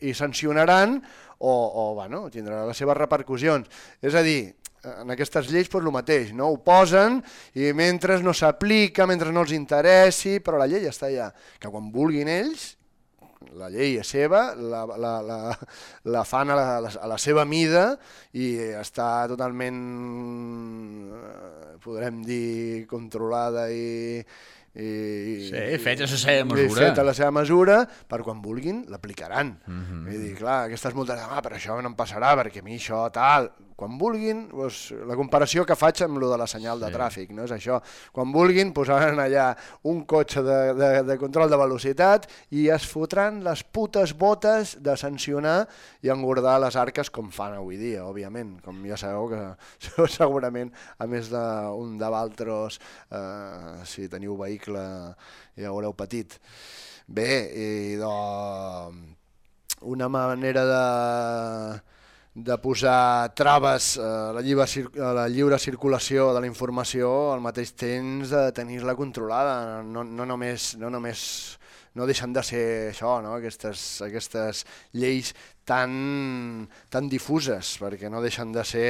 i sancionaran o, o bueno, tindrà les seves repercussions. És a dir, en aquestes lleis doncs, el mateix, no? ho posen i mentre no s'aplica, mentre no els interessi, però la llei està allà. Que quan vulguin ells, la llei és seva, la, la, la, la fan a la, a la- a seva mida i està totalment, eh, podrem dir, controlada i... i Sí, feta la seva mesura. Feta la seva mesura, per quan vulguin l'aplicaran. Mm. -hmm. Vull dir, clar, aquestes multes, ah, però això no em passarà, perquè a mi això tal... Quan vulguin, doncs, la comparació que faig amb lo de la senyal de tràfic, no és això. Quan vulguin, posaran allà un cotxe de, de, de control de velocitat i es fotran les putes botes de sancionar i engordar les arques com fan avui dia, òbviament. Com ja sabeu que segurament, a més d'un de Valtros, eh, si teniu vehicle ja haureu patit. Bé, i de, una manera de, de posar traves a la, lliure, a la lliure circulació de la informació al mateix temps de tenir-la controlada, no, no només, no només no deixen de ser això, no? aquestes, aquestes lleis tan, tan difuses, perquè no deixen de ser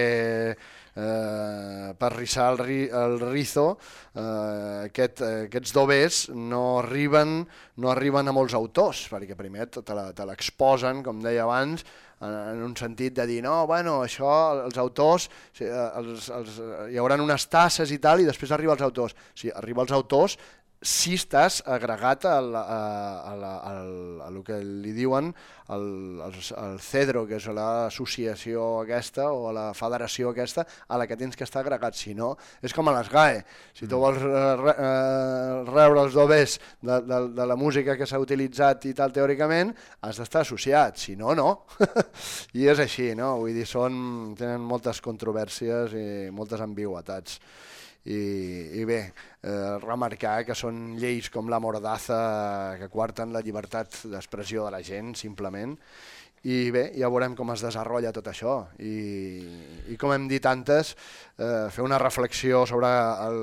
eh, per rissar el, ri, el rizo, eh, aquest, eh, aquests dobers no arriben, no arriben a molts autors, perquè primer te l'exposen, com deia abans, en, en un sentit de dir, no, bueno, això, els autors, eh, els, els, hi haurà unes tasses i tal, i després arriba als autors. Si arriba als autors, si estàs agregat a, la, a, a, la, a, a, a lo que li diuen el, el, el CEDRO, que és l'associació aquesta o la federació aquesta a la que tens que estar agregat. Si no, és com a les GAE. Si tu vols eh, re, eh, rebre els dobers de, de, de la música que s'ha utilitzat i tal teòricament, has d'estar associat. Si no, no. I és així, no? Vull dir, són, tenen moltes controvèrsies i moltes ambigüetats i, i bé, eh, remarcar que són lleis com la mordaza que quarten la llibertat d'expressió de la gent, simplement, i bé, ja veurem com es desenrotlla tot això i, i com hem dit antes, eh, fer una reflexió sobre el,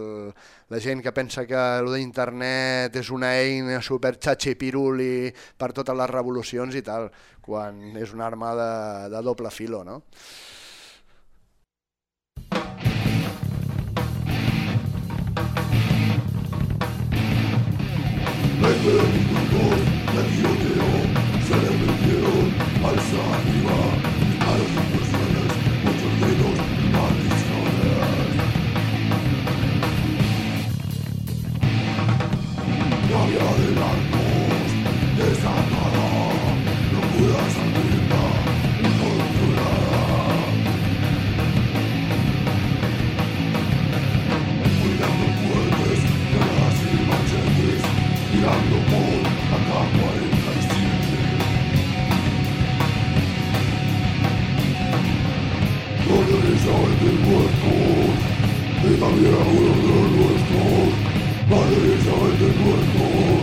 la gent que pensa que el d'internet és una eina super xatxipiruli per totes les revolucions i tal, quan és una arma de, de doble filo, no? sol de muertos, y también algunos de los nuestros, padres saben de muertos,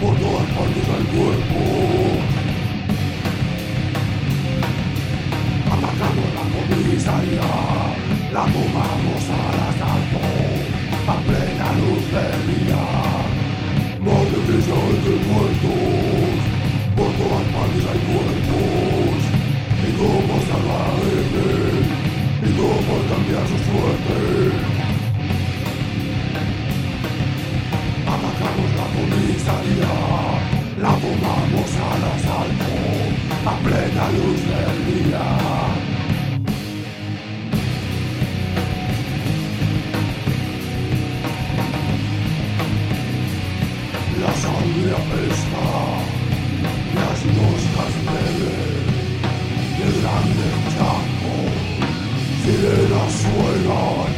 por todas partes al cuerpo. Atacamos la comisaría, la tomamos al asalto, a plena luz del día, más de tres de muertos, por todas partes hay muertos, y como la fumamos al asalto a plena luz del día. La sangre apesta, las moscas beben, el grande charco, sirenas suenan,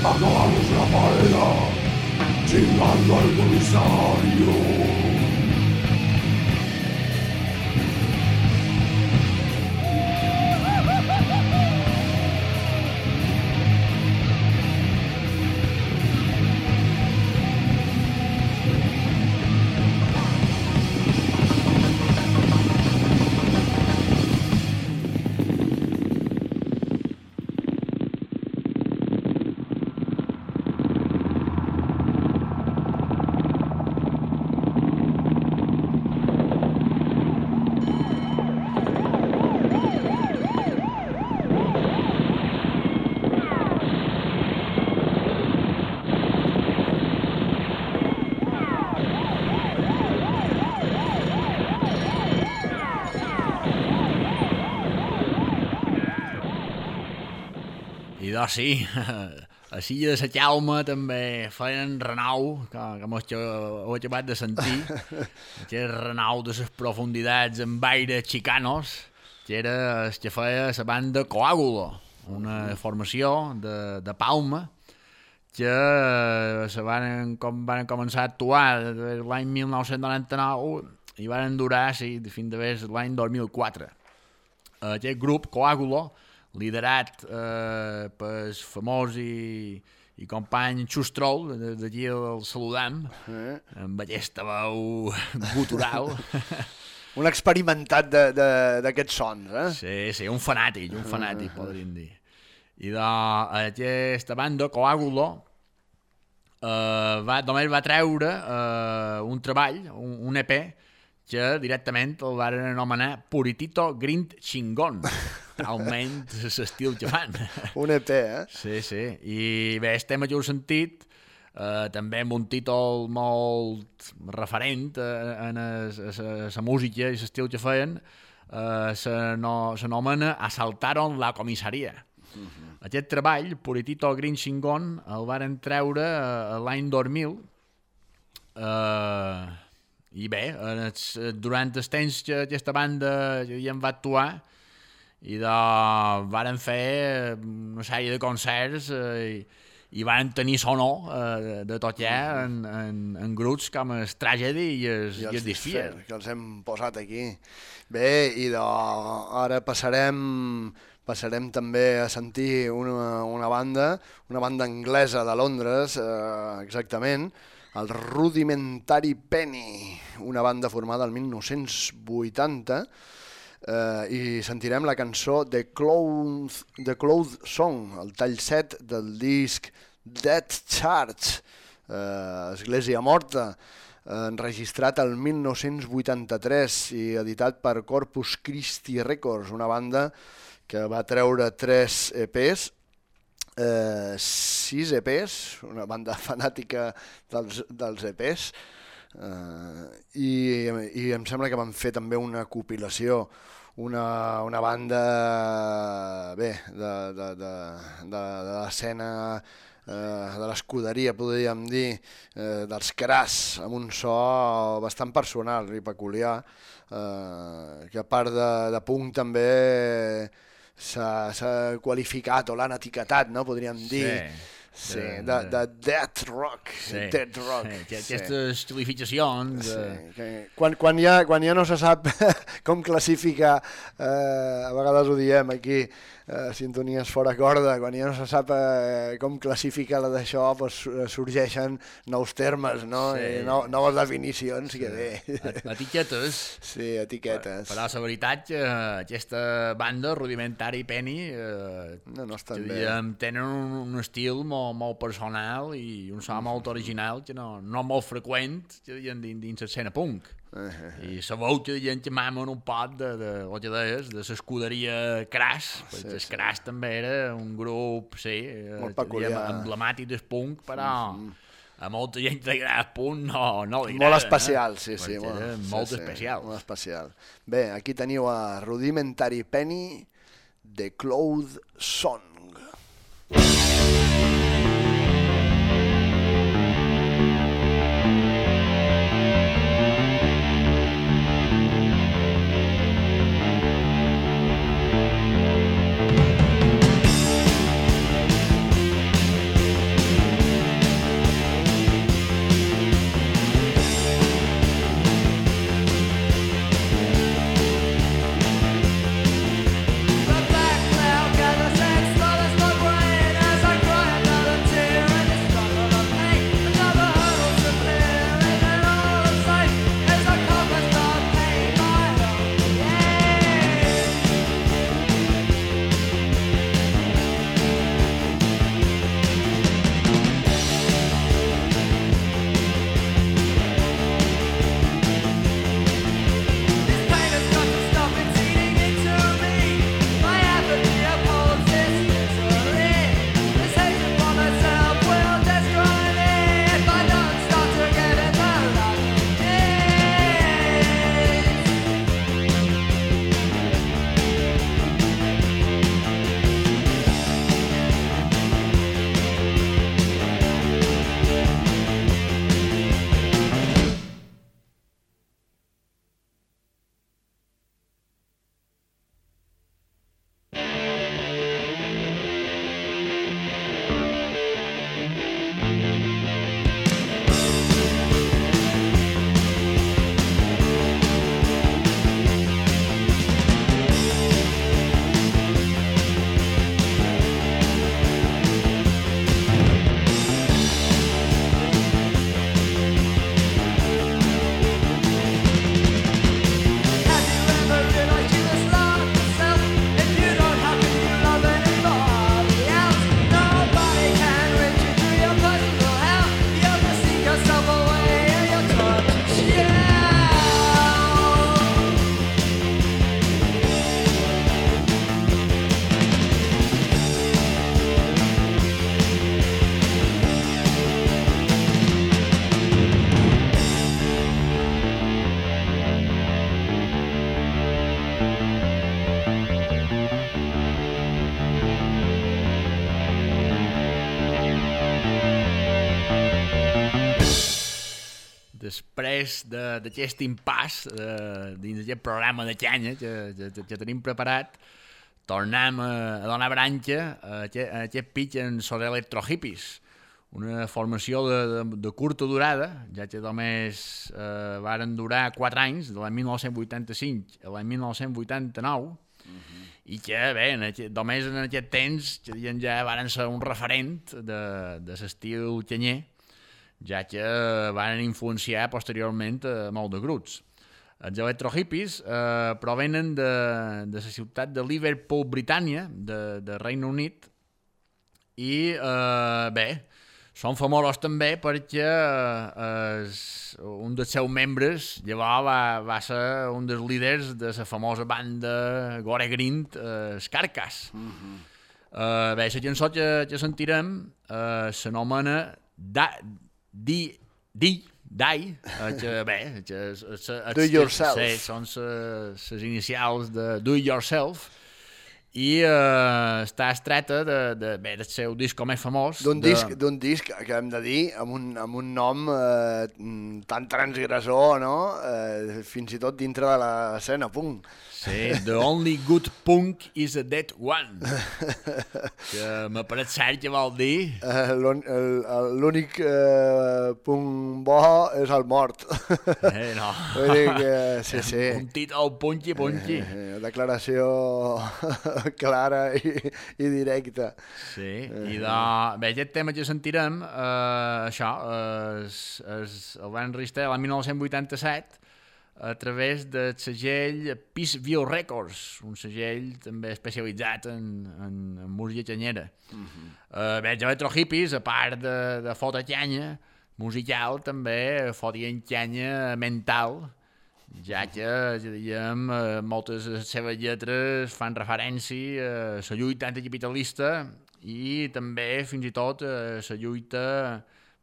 apagamos la pared. I doncs sí, a Silla de la Jaume també feien renou, que, que mos que ho he acabat de sentir, aquest renou de les profunditats amb aire xicanos, que era el que feia la banda Coàgulo, una formació de, de Palma, que se van, com, van començar a actuar l'any 1999 i van durar sí, fins de l'any 2004. Aquest grup, Coàgulo, liderat eh, pel famós i, i company Xustrol, d'aquí el saludam, Eh? amb aquesta veu gutural. Un experimentat d'aquests sons, eh? sí, sí, un fanàtic, un fanàtic, podríem dir. I de, aquesta banda, Coàgulo, eh, va, només va treure eh, un treball, un, un EP, que directament el van anomenar Puritito Grind Chingon, almenys l'estil que fan. Un EP, eh? Sí, sí. I bé, estem a heu sentit, eh, també amb un títol molt referent eh, en la música i l'estil que feien, eh, s'anomena Assaltaron la comissaria. Aquest treball, Puritito Green Chingon, el varen treure eh, l'any 2000 Uh, I bé, en els, eh, durant els temps que aquesta banda ja em va actuar, i de, varen fer una sèrie de concerts eh, i, i van tenir sonor eh, de tot ja en, en, en grups com el Tragedy i el, i el Disfear. que els hem posat aquí. Bé, i de, ara passarem passarem també a sentir una, una banda, una banda anglesa de Londres, eh, exactament, el Rudimentary Penny, una banda formada el 1980, eh, i sentirem la cançó The Clothes, The Clothes Song, el tall 7 del disc Dead Church, eh, Església Morta, eh, enregistrat el 1983 i editat per Corpus Christi Records, una banda que va treure 3 EPs, eh, 6 EPs, una banda fanàtica dels, dels EPs, eh, i, i em sembla que van fer també una compilació una, una banda bé, de, de, de, de, de l'escena eh, de l'escuderia, podríem dir, eh, dels cras, amb un so bastant personal i peculiar, eh, que a part de, de punk també s'ha qualificat o l'han etiquetat, no? podríem dir. Sí. Sí, De- de, de Death Rock. Sí, Death Rock. Sí, que sí. aquestes qualificacions... Sí, Eh, que quan, quan, ja, quan ja no se sap com classificar, eh, a vegades ho diem aquí, eh, sintonies fora corda, quan ja no se sap eh, com classificar la d'això, doncs, eh, sorgeixen nous termes, no? Sí. I no, noves definicions, que bé. etiquetes Sí, etiquetes. Però la veritat que aquesta banda, Rudimentari Penny, eh, No, no estan bé. tenen un, un estil molt, molt personal i un so molt original que no, no molt freqüent que dins l'escena punk. Eh, I sabeu que diríem que mamen un pot de, de, el que deies, de l'escuderia Crash, perquè el Crash també era un grup, sí, eh, Molt peculiar. emblemàtic del punk, però a molta gent agrada el punk no, no li Molt agrada. especial, eh? sí, sí. Sí, molt sí, especial. Molt especial. Bé, aquí teniu a Rudimentary Penny, The Cloud Song. The black d'aquest impàs eh, dins d'aquest programa de canya que, que, que tenim preparat, tornem a, a donar branca a aquest, a aquest pitch en Sos Electro Hippies, una formació de, de, de curta durada, ja que només eh, varen durar 4 anys, de l'any 1985 a l'any 1989, i que, bé, en aquest, només en aquest temps que ja varen ser un referent de, de l'estil canyer, ja que van influenciar posteriorment a molt de grups. Els electrohippies eh, provenen de, de la ciutat de Liverpool, Britània, de, de Regne Unit, i eh, bé, són famosos també perquè eh, es, un dels seus membres llavors va, va ser un dels líders de la famosa banda Gore Grind, eh, Scarcas. Mm -hmm. eh, bé, la cançó que, que sentirem eh, s'anomena Da, Di, Di, Dai, que bé, que és, Do yourself. Sí, són les inicials de Do It Yourself i eh, està estreta de, de, bé, del seu disc més famós. D'un de- disc, d'un disc que hem de dir amb un, amb un nom eh, tan transgressor, no? Eh, fins i tot dintre de l'escena punk. Sí, The Only Good Punk is a Dead One. que me pareix cert que vol dir... Eh, L'únic eh, punt bo és el mort. Eh, no. Vull dir que, sí, sí. Un títol punxi, punxi. Eh, declaració clara i, i directa. Sí, i de... Bé, aquest tema que sentirem, eh, això, és, és, el van enregistrar l'any 1987 a través del segell Peace View Records, un segell també especialitzat en, en, en música canyera. Uh -huh. uh, bé, els electro hippies, a part de, de fotre canya musical, també fotien canya mental, ja que, ja diguem, eh, moltes de les seves lletres fan referència a la lluita anticapitalista i també, fins i tot, a la lluita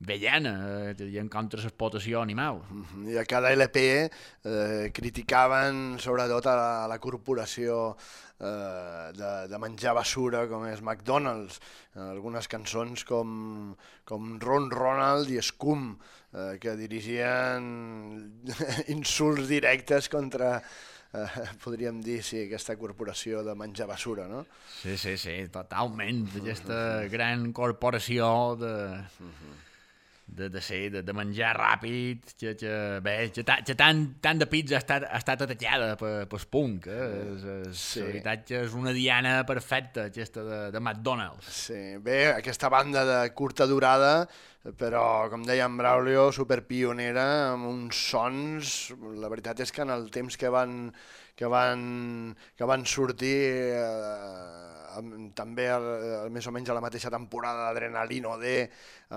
vegana, eh, que diguem, contra l'explotació animal. I a cada LP eh, criticaven sobretot a la, a la corporació eh, de, de menjar basura com és McDonald's. Algunes cançons com, com Ron Ronald i Scum, eh, que dirigien insults directes contra, eh, podríem dir, sí, aquesta corporació de menjar basura, no? Sí, sí, sí, totalment, aquesta gran corporació de... De, de, ser, de, de menjar ràpid, que, que, bé, que, ta, que tant, tant de pizza ha estat, ha estat atacada per, per Spunk, eh? És, és, Sí. La veritat que és una diana perfecta, aquesta de, de McDonald's. Sí, bé, aquesta banda de curta durada, però, com deia en Braulio, superpionera, amb uns sons... La veritat és que en el temps que van, que van, que van sortir, eh, amb, també el, el, més o menys a la mateixa temporada d'Adrenalino D,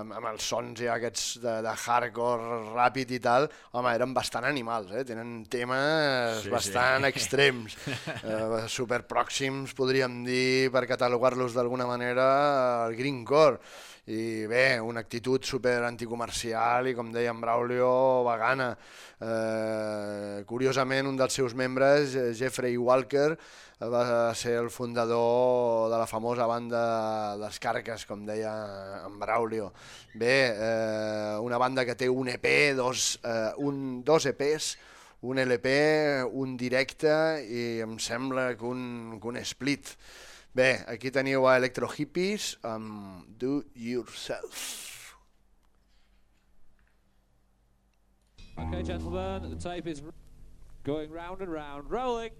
amb, amb els sons ja aquests de, de hardcore ràpid i tal, home, eren bastant animals, eh? tenen temes sí. bastant sí. extrems, eh, superpròxims, podríem dir, per catalogar-los d'alguna manera, al greencore. I bé, una actitud super anticomercial i, com deia en Braulio, vegana. Eh, curiosament, un dels seus membres, eh, Jeffrey Walker, eh, va ser el fundador de la famosa banda dels Carques, com deia en Braulio. Bé, eh, una banda que té un EP, dos, eh, un, dos EPs, un LP, un directe i em sembla que un, que un split. Bé, aquí teniu a Electro Hippies amb Do Yourself. Okay, gentlemen, the tape is going round and round. Rolling.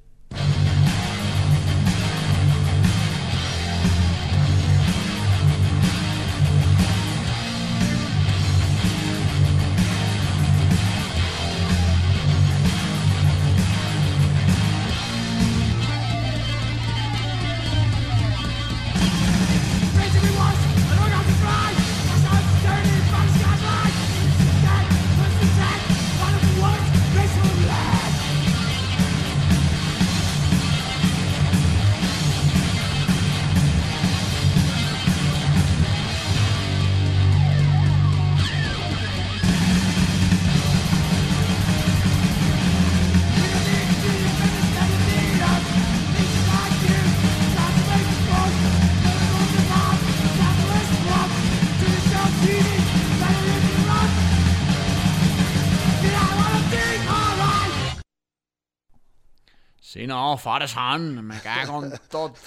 No, fora son, me cago en tot.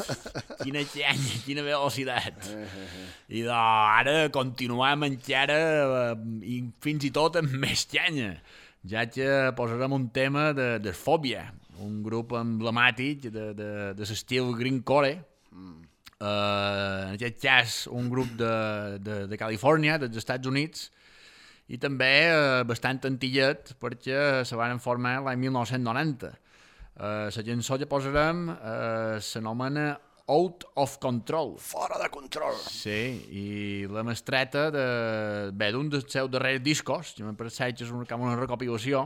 Quina llenya, quina velocitat. I de, ara continuem encara i fins i tot amb més llenya. Ja que posarem un tema de, de Fòbia, un grup emblemàtic de, de, de l'estil Greencore, eh, en aquest cas un grup de, de, de Califòrnia, dels Estats Units, i també eh, bastant antillet perquè se van formar l'any 1990. Eh, la cançó que posarem eh, s'anomena Out of Control. Fora de control. Sí, i la mestreta de, bé, d'un dels seus darrers discos, que paregut que és una, una recopilació,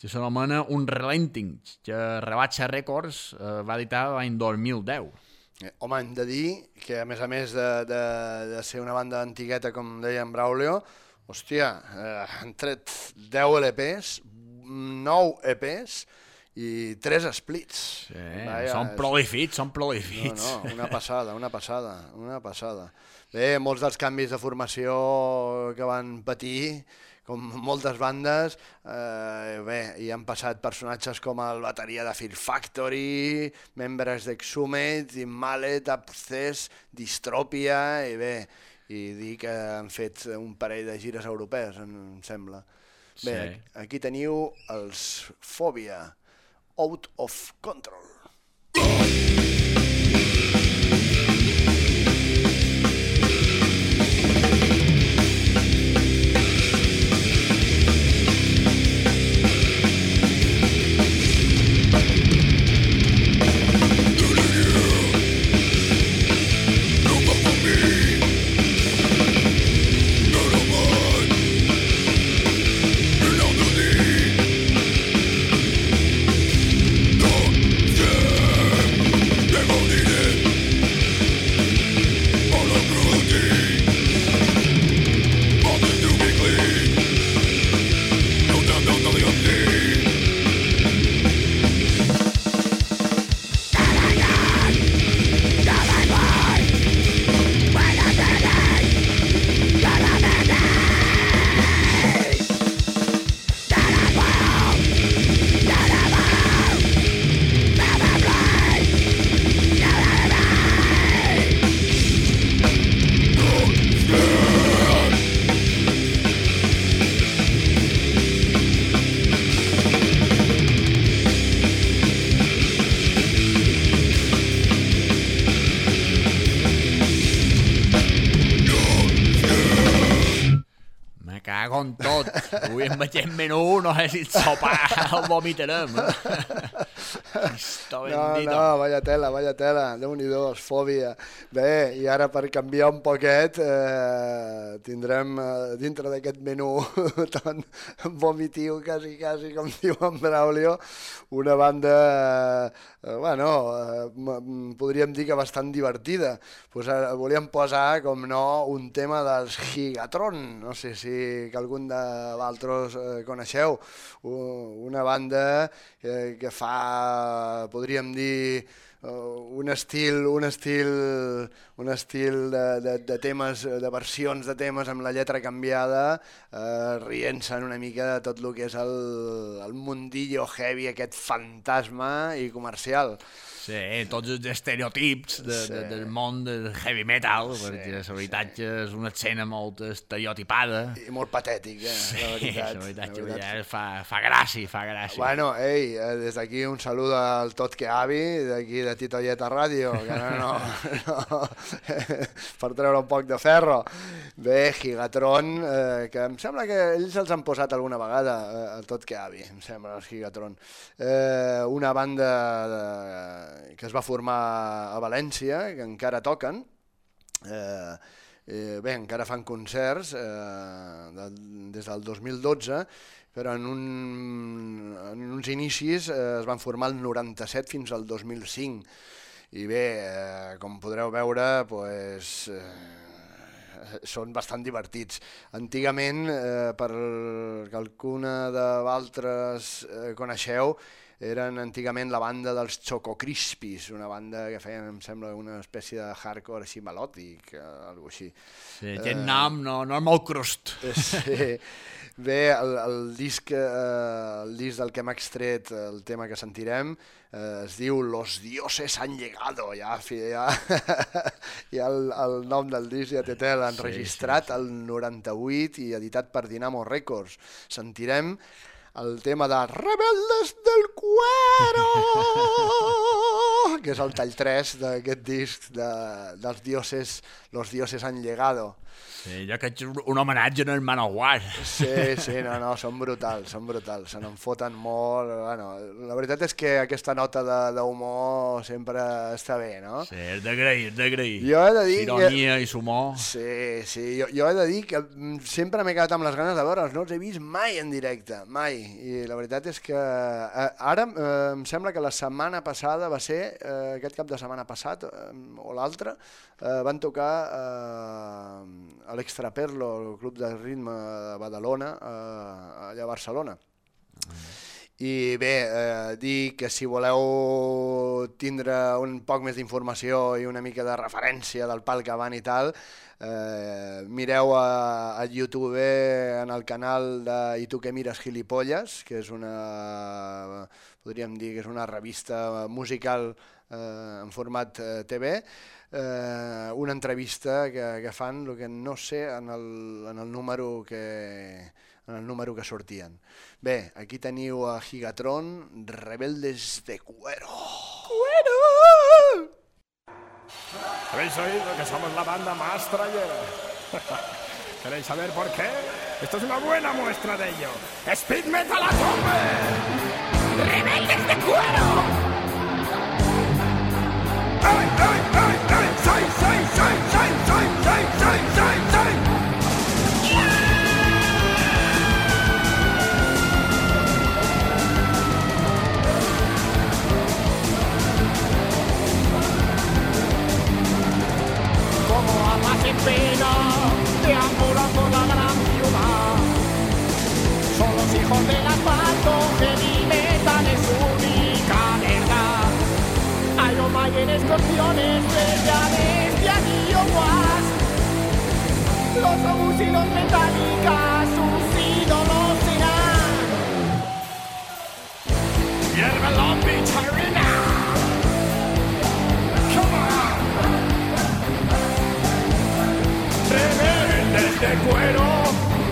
que s'anomena Un Relenting, que Rebatxa Records eh, va editar l'any 2010. Eh, Home, hem de dir que a més a més de, de, de ser una banda antigueta, com deia en Braulio, hòstia, eh, han tret 10 LPs, 9 EPs i 3 splits. Sí, Vaja, són prolífics, són prolífics. No, no, una passada, una passada, una passada. Bé, molts dels canvis de formació que van patir, com moltes bandes, eh, bé, hi han passat personatges com el bateria de Fear Factory, membres d'Exhumed, Immalet, Abscess, Distropia, i bé, i dir que han fet un parell de gires europees, em em sembla. Bé, Sí. aquí teniu els Fòbia, Out of Control. Menú no sé si el sopar el vomitarem. Cristo No, bendito. no, vaya tela, vaya tela, déu-n'hi-do, és fòbia. Bé, i ara per canviar un poquet, eh, tindrem eh, dintre d'aquest menú tan vomitiu, quasi, quasi, com diu en Braulio, una banda, eh, bueno, eh, podríem dir que bastant divertida. Pues, eh, volíem posar, com no, un tema dels Gigatron, no sé si que algun de vosaltres eh, coneixeu, una banda eh, que fa, podríem dir, un estil, un estil, un estil de, de, de temes, de versions de temes amb la lletra canviada, eh, rient-se'n una mica de tot el que és el, el mundillo heavy, aquest fantasma i comercial. Sí, tots els estereotips de, Sí. de, del món del heavy metal, perquè la veritat que és una escena molt estereotipada. I molt patètic, eh, la veritat. la veritat la veritat. ja fa, fa gràcia, fa gràcia. Bueno, ei, eh, des d'aquí un salut al tot que avi, d'aquí de Titoieta Ràdio, que no, no, no, per treure un poc de ferro. Bé, Gigatron, eh, que em sembla que ells els han posat alguna vegada, eh, el tot que avi, em sembla, els Gigatron. Eh, una banda de, que es va formar a València, que encara toquen, eh, eh, bé, encara fan concerts eh, de, des del 2012, però en, un, en uns inicis eh, es van formar el 97 fins al 2005. I bé, eh, com podreu veure, pues, eh, són bastant divertits. Antigament, eh, per que alguna de vosaltres eh, coneixeu, eren antigament la banda dels Choco Crispis, una banda que feien, em sembla, una espècie de hardcore així melòdic, eh, alguna així. Sí, aquest nom no, no és molt crust. Sí. Bé, el, el, disc, eh, el disc del que hem extret, el tema que sentirem, eh, es diu Los dioses han llegado, ja, fi- ja, ja el, el nom del disc ja té tel, enregistrat el 98 i editat per Dinamo Records. Sentirem el tema de Rebeldes del Cuero, que és el tall 3 d'aquest disc de, dels dioses, Los dioses han llegado. Sí, jo que ets un homenatge al Manowar. Sí, sí, no, no, són brutals, són brutals, se n'en foten molt, bueno, la veritat és que aquesta nota de- d'humor sempre està bé, no? Sí, és d'agrair, és d'agrair. Jo he de dir que- Ironia i sumor. Sí, sí, jo, jo he de dir que sempre m'he quedat amb les ganes de veure'ls, no els he vist mai en directe, mai, i la veritat és que eh, ara eh, em sembla que la setmana passada va ser, eh, aquest cap de setmana passat, eh, o l'altre, eh, van tocar eh, a l'Extraperlo, el club de ritme de Badalona, eh, allà a Barcelona. I bé, eh, dir que si voleu tindre un poc més d'informació i una mica de referència del pal que van i tal, eh, mireu a, a YouTube en el canal de I tu que mires gilipolles, que és una, podríem dir que és una revista musical eh, en format eh, TV, eh, una entrevista que, que fan, el que no sé, en el, en el número que en el número que sortien. Bé, aquí teniu a Gigatron, Rebeldes de Cuero. Cuero! ¿Habéis oído que somos la banda más trayera? ¿Queréis saber por qué? Esto es una buena muestra de ello. ¡Speed Metal a tope! ¡Rebeldes de cuero! En pena, deambulan por la gran ciudad. Son los hijos del asfalto, heavy metal es única verdad. Iron Maiden, escorpiones, llaves de aquí o más. Los obús y metálicas, sus ídolos serán. ¡Hierve Long de cuero,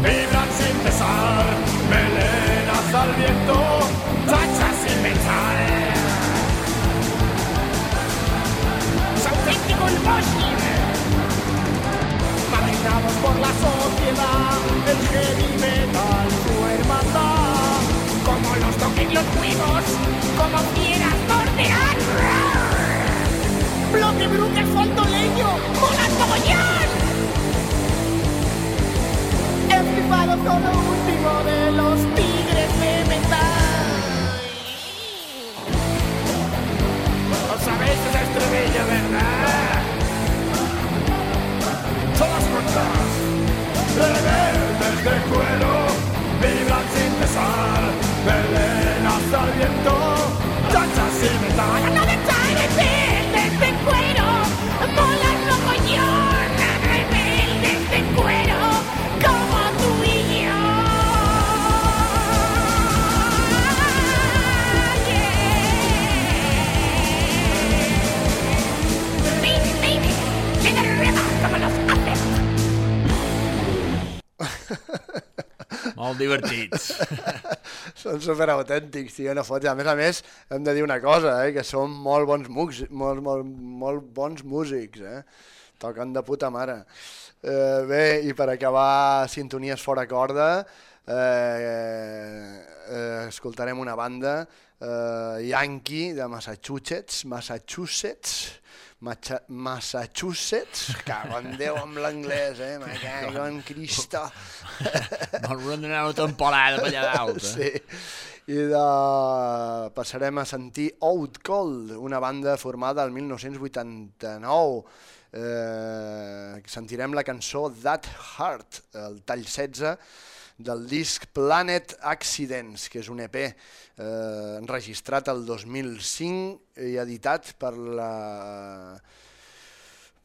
vibran sin cesar, melenas al viento, tachas sin metal. Es el moshing. Marginados por la sociedad, el heavy metal, su hermandad. Como los toquen los como quieras morderán. Bloque bruque, asfalto leño, molas mogollón. Flipado con lo último de los tigres de metal. ¿No sabéis esa estrella, verdad? Todas juntas, rebeldes de cuero, vibran sin cesar, melenas al viento, Molt divertits. Són super autèntics, tio, no fots. A més a més, hem de dir una cosa, eh, que són molt bons, mux, molt, molt, molt bons músics, eh? Toquen de puta mare. Eh, bé, i per acabar sintonies fora corda, eh, eh, escoltarem una banda eh, Yankee de Massachusetts, Massachusetts, Macha Massachusetts, cago en Déu amb l'anglès, eh? Me cago en Cristo. Haurem d'anar una temporada per allà dalt. Eh? Sí. I de... passarem a sentir Out Cold, una banda formada el 1989, eh, sentirem la cançó That Heart, el tall 16 del disc Planet Accidents, que és un EP eh, enregistrat el 2005 i editat per la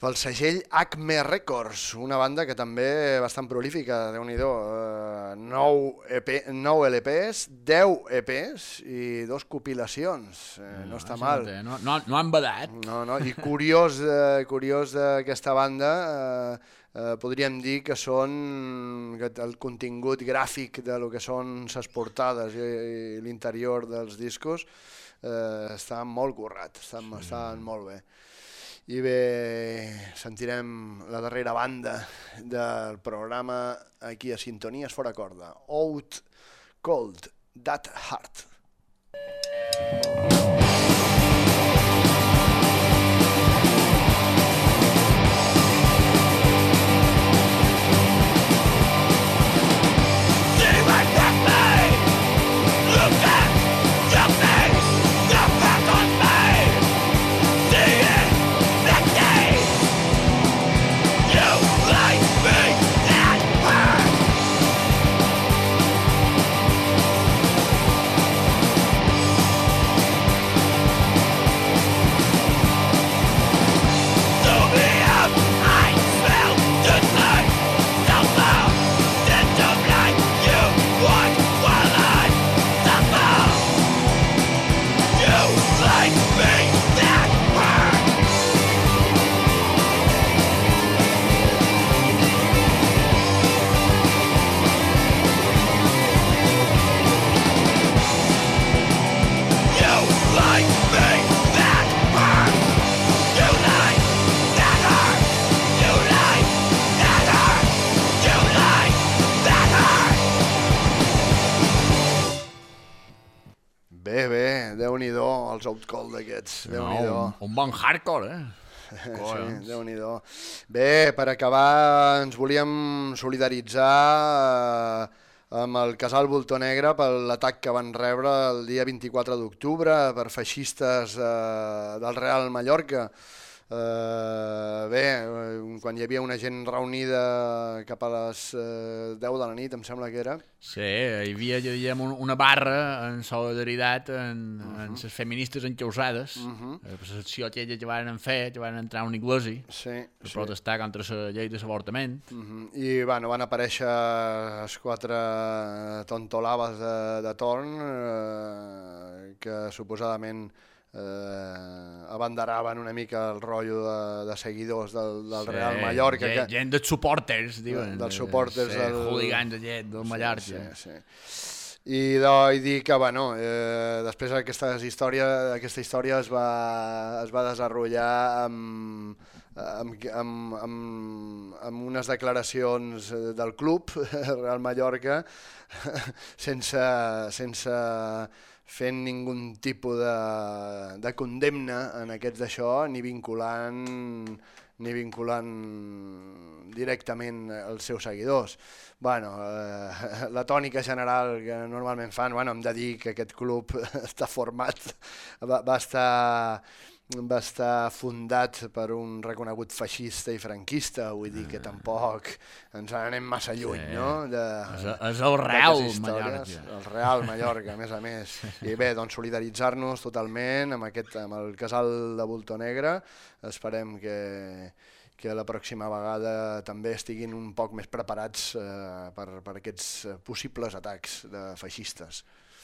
pel segell Acme Records, una banda que també bastant prolífica, déu nhi eh, 9, EP, 9 LPs, 10 EPs i dos compilacions, eh, no està mal. No, no, no han badat. No, no, i curiós, eh, curiós d'aquesta banda, eh, eh, podríem dir que són que el contingut gràfic de lo que són les portades i, i l'interior dels discos eh, està molt currat, estan, sí. estan molt bé. I bé, sentirem la darrera banda del programa aquí a Sintonies Fora Corda, Out Cold, That Heart. Bé, déu-n'hi-do, els outcall d'aquests, No, déu-n'hi-do. un, un bon hardcore, eh? Sí, Collons. déu nhi Bé, per acabar, ens volíem solidaritzar eh, amb el casal Voltor Negre per l'atac que van rebre el dia 24 d'octubre per feixistes eh, del Real Mallorca. Eh, bé, eh, quan hi havia una gent reunida cap a les eh, 10 de la nit, em sembla que era, Sí, hi havia diguem, un- una barra en solidaritat en, uh -huh. en les feministes encausades, uh -huh. per l'acció aquella que van fer, que van entrar a una iglesia sí, per sí. protestar contra la llei de l'avortament. Mhm. I bueno, van aparèixer els quatre tontolaves de, de torn eh, que suposadament eh, abanderaven una mica el rotllo de, de seguidors del, del Real Mallorca. Gent, que, gent dels supporters, diuen. dels supporters sí, del- hooligans de gent del Mallorca. Sí, sí. I de, i dir que, bueno, eh, després aquestes història, aquesta història es va, es va desenrotllar amb, amb, amb, amb, amb unes declaracions del club, Real Mallorca, sense, sense fent ningun tipus de, de condemna en aquests d'això, ni vinculant ni vinculant directament els seus seguidors. Bueno, eh, la tònica general que normalment fan, bueno, hem de dir que aquest club està format, va, va estar va estar fundat per un reconegut feixista i franquista, vull dir que tampoc ens n'anem massa lluny, Sí. no? De, És, és el Real. Mallorca. El Real Mallorca, a més a més. I bé, doncs solidaritzar-nos totalment amb, aquest, amb el casal de Voltor Negre. Esperem que, que la pròxima vegada també estiguin un poc més preparats eh, per, per aquests possibles atacs de feixistes.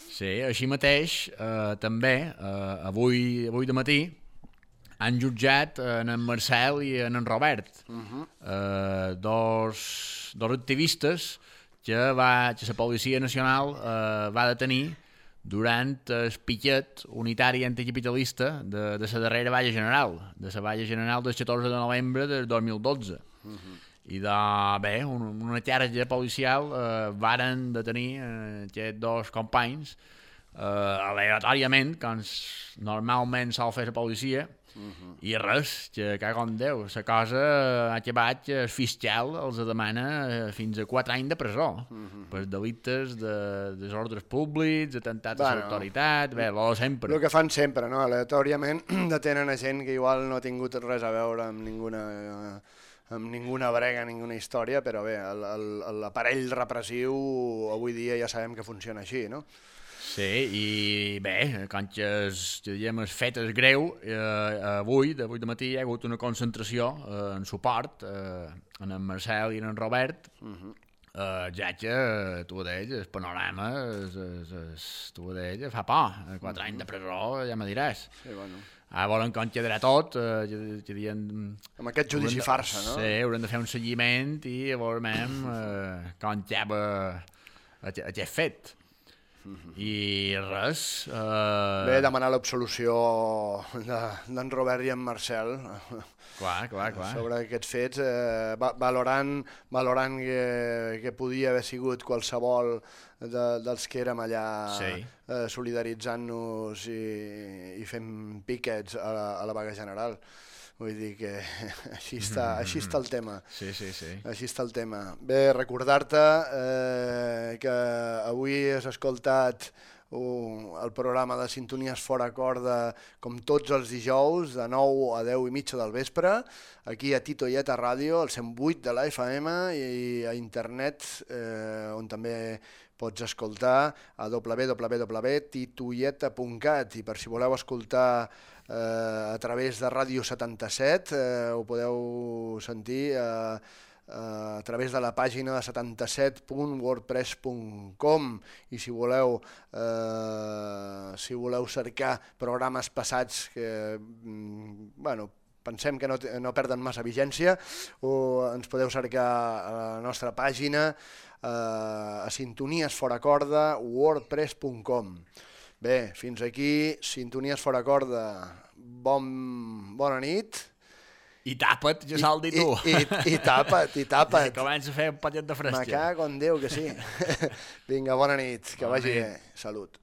Sí, així mateix, eh, també, eh, avui, avui de matí, han jutjat en en Marcel i en en Robert, uh -huh. eh, dos, dos activistes que, va, que la Policia Nacional eh, va detenir durant el piquet unitari anticapitalista de, de la darrera valla general, de la valla general del 14 de novembre del 2012. Uh -huh. I de, bé, un, una xarxa policial eh, varen detenir eh, aquests dos companys eh, aleatòriament, com normalment sol fer la policia, i res, que cago en Déu, la cosa ha acabat que el fiscal els demana eh, fins a 4 anys de presó per delictes de desordres públics, atemptats a Bueno. l'autoritat, bé, lo sempre. El que fan sempre, no? aleatòriament detenen a gent que igual no ha tingut res a veure amb ninguna, amb ninguna brega, ninguna història, però bé, el- el- l'aparell repressiu avui dia ja sabem que funciona així, no? Sí, i bé, conxes, diríem, el fet és greu. Eh, avui, d'avui de matí, hi ha hagut una concentració eh, en suport eh, en en Marcel i en en Robert. Uh -huh. eh, ja que, tu ho deies, el panorama, és, és, és, tu ho deies, fa por. Eh, Quatre anys de presó, ja me diràs. Sí, bueno. Ara volen considerar tot, eh, ja, ja dient... Amb aquest judici de- farsa, no? Sí, haurem de fer un seguiment i veurem eh, com acaba aquest fet. I res... Eh, Bé, demanar l'absolució de- d'en Robert i en Marcel Clar, clar, clar. sobre aquests fets, eh, va- valorant, valorant que, que podia haver sigut qualsevol de, dels que érem allà Sí. eh, solidaritzant-nos i, i fent piquets a la, a la vaga general. Vull dir que així està, així està el tema. Sí, sí, sí. Així està el tema. Bé, recordar-te eh, que avui has escoltat uh, el programa de Sintonies Fora Corda com tots els dijous de 9 a 10 i mitja del vespre aquí a Tito Ieta Ràdio, al 108 de la FM i a internet eh, on també pots escoltar a www.titoieta.cat i per si voleu escoltar eh, a través de Ràdio 77 eh, ho podeu sentir eh, eh, a través de la pàgina de 77.wordpress.com i si voleu eh, si voleu cercar programes passats que mm, bueno, pensem que no, no perden massa vigència o ens podeu cercar a la nostra pàgina a sintonies fora corda wordpress.com Bé, fins aquí, sintonies fora corda. Bon, bona nit. I tapa't, ja s'ha dit I, tu. i, i, i tapa't, i tapa't. Comença a fer un patet de Me fresca. cago en Déu que sí. Vinga, bona nit, que Bona vagi nit. bé. Salut.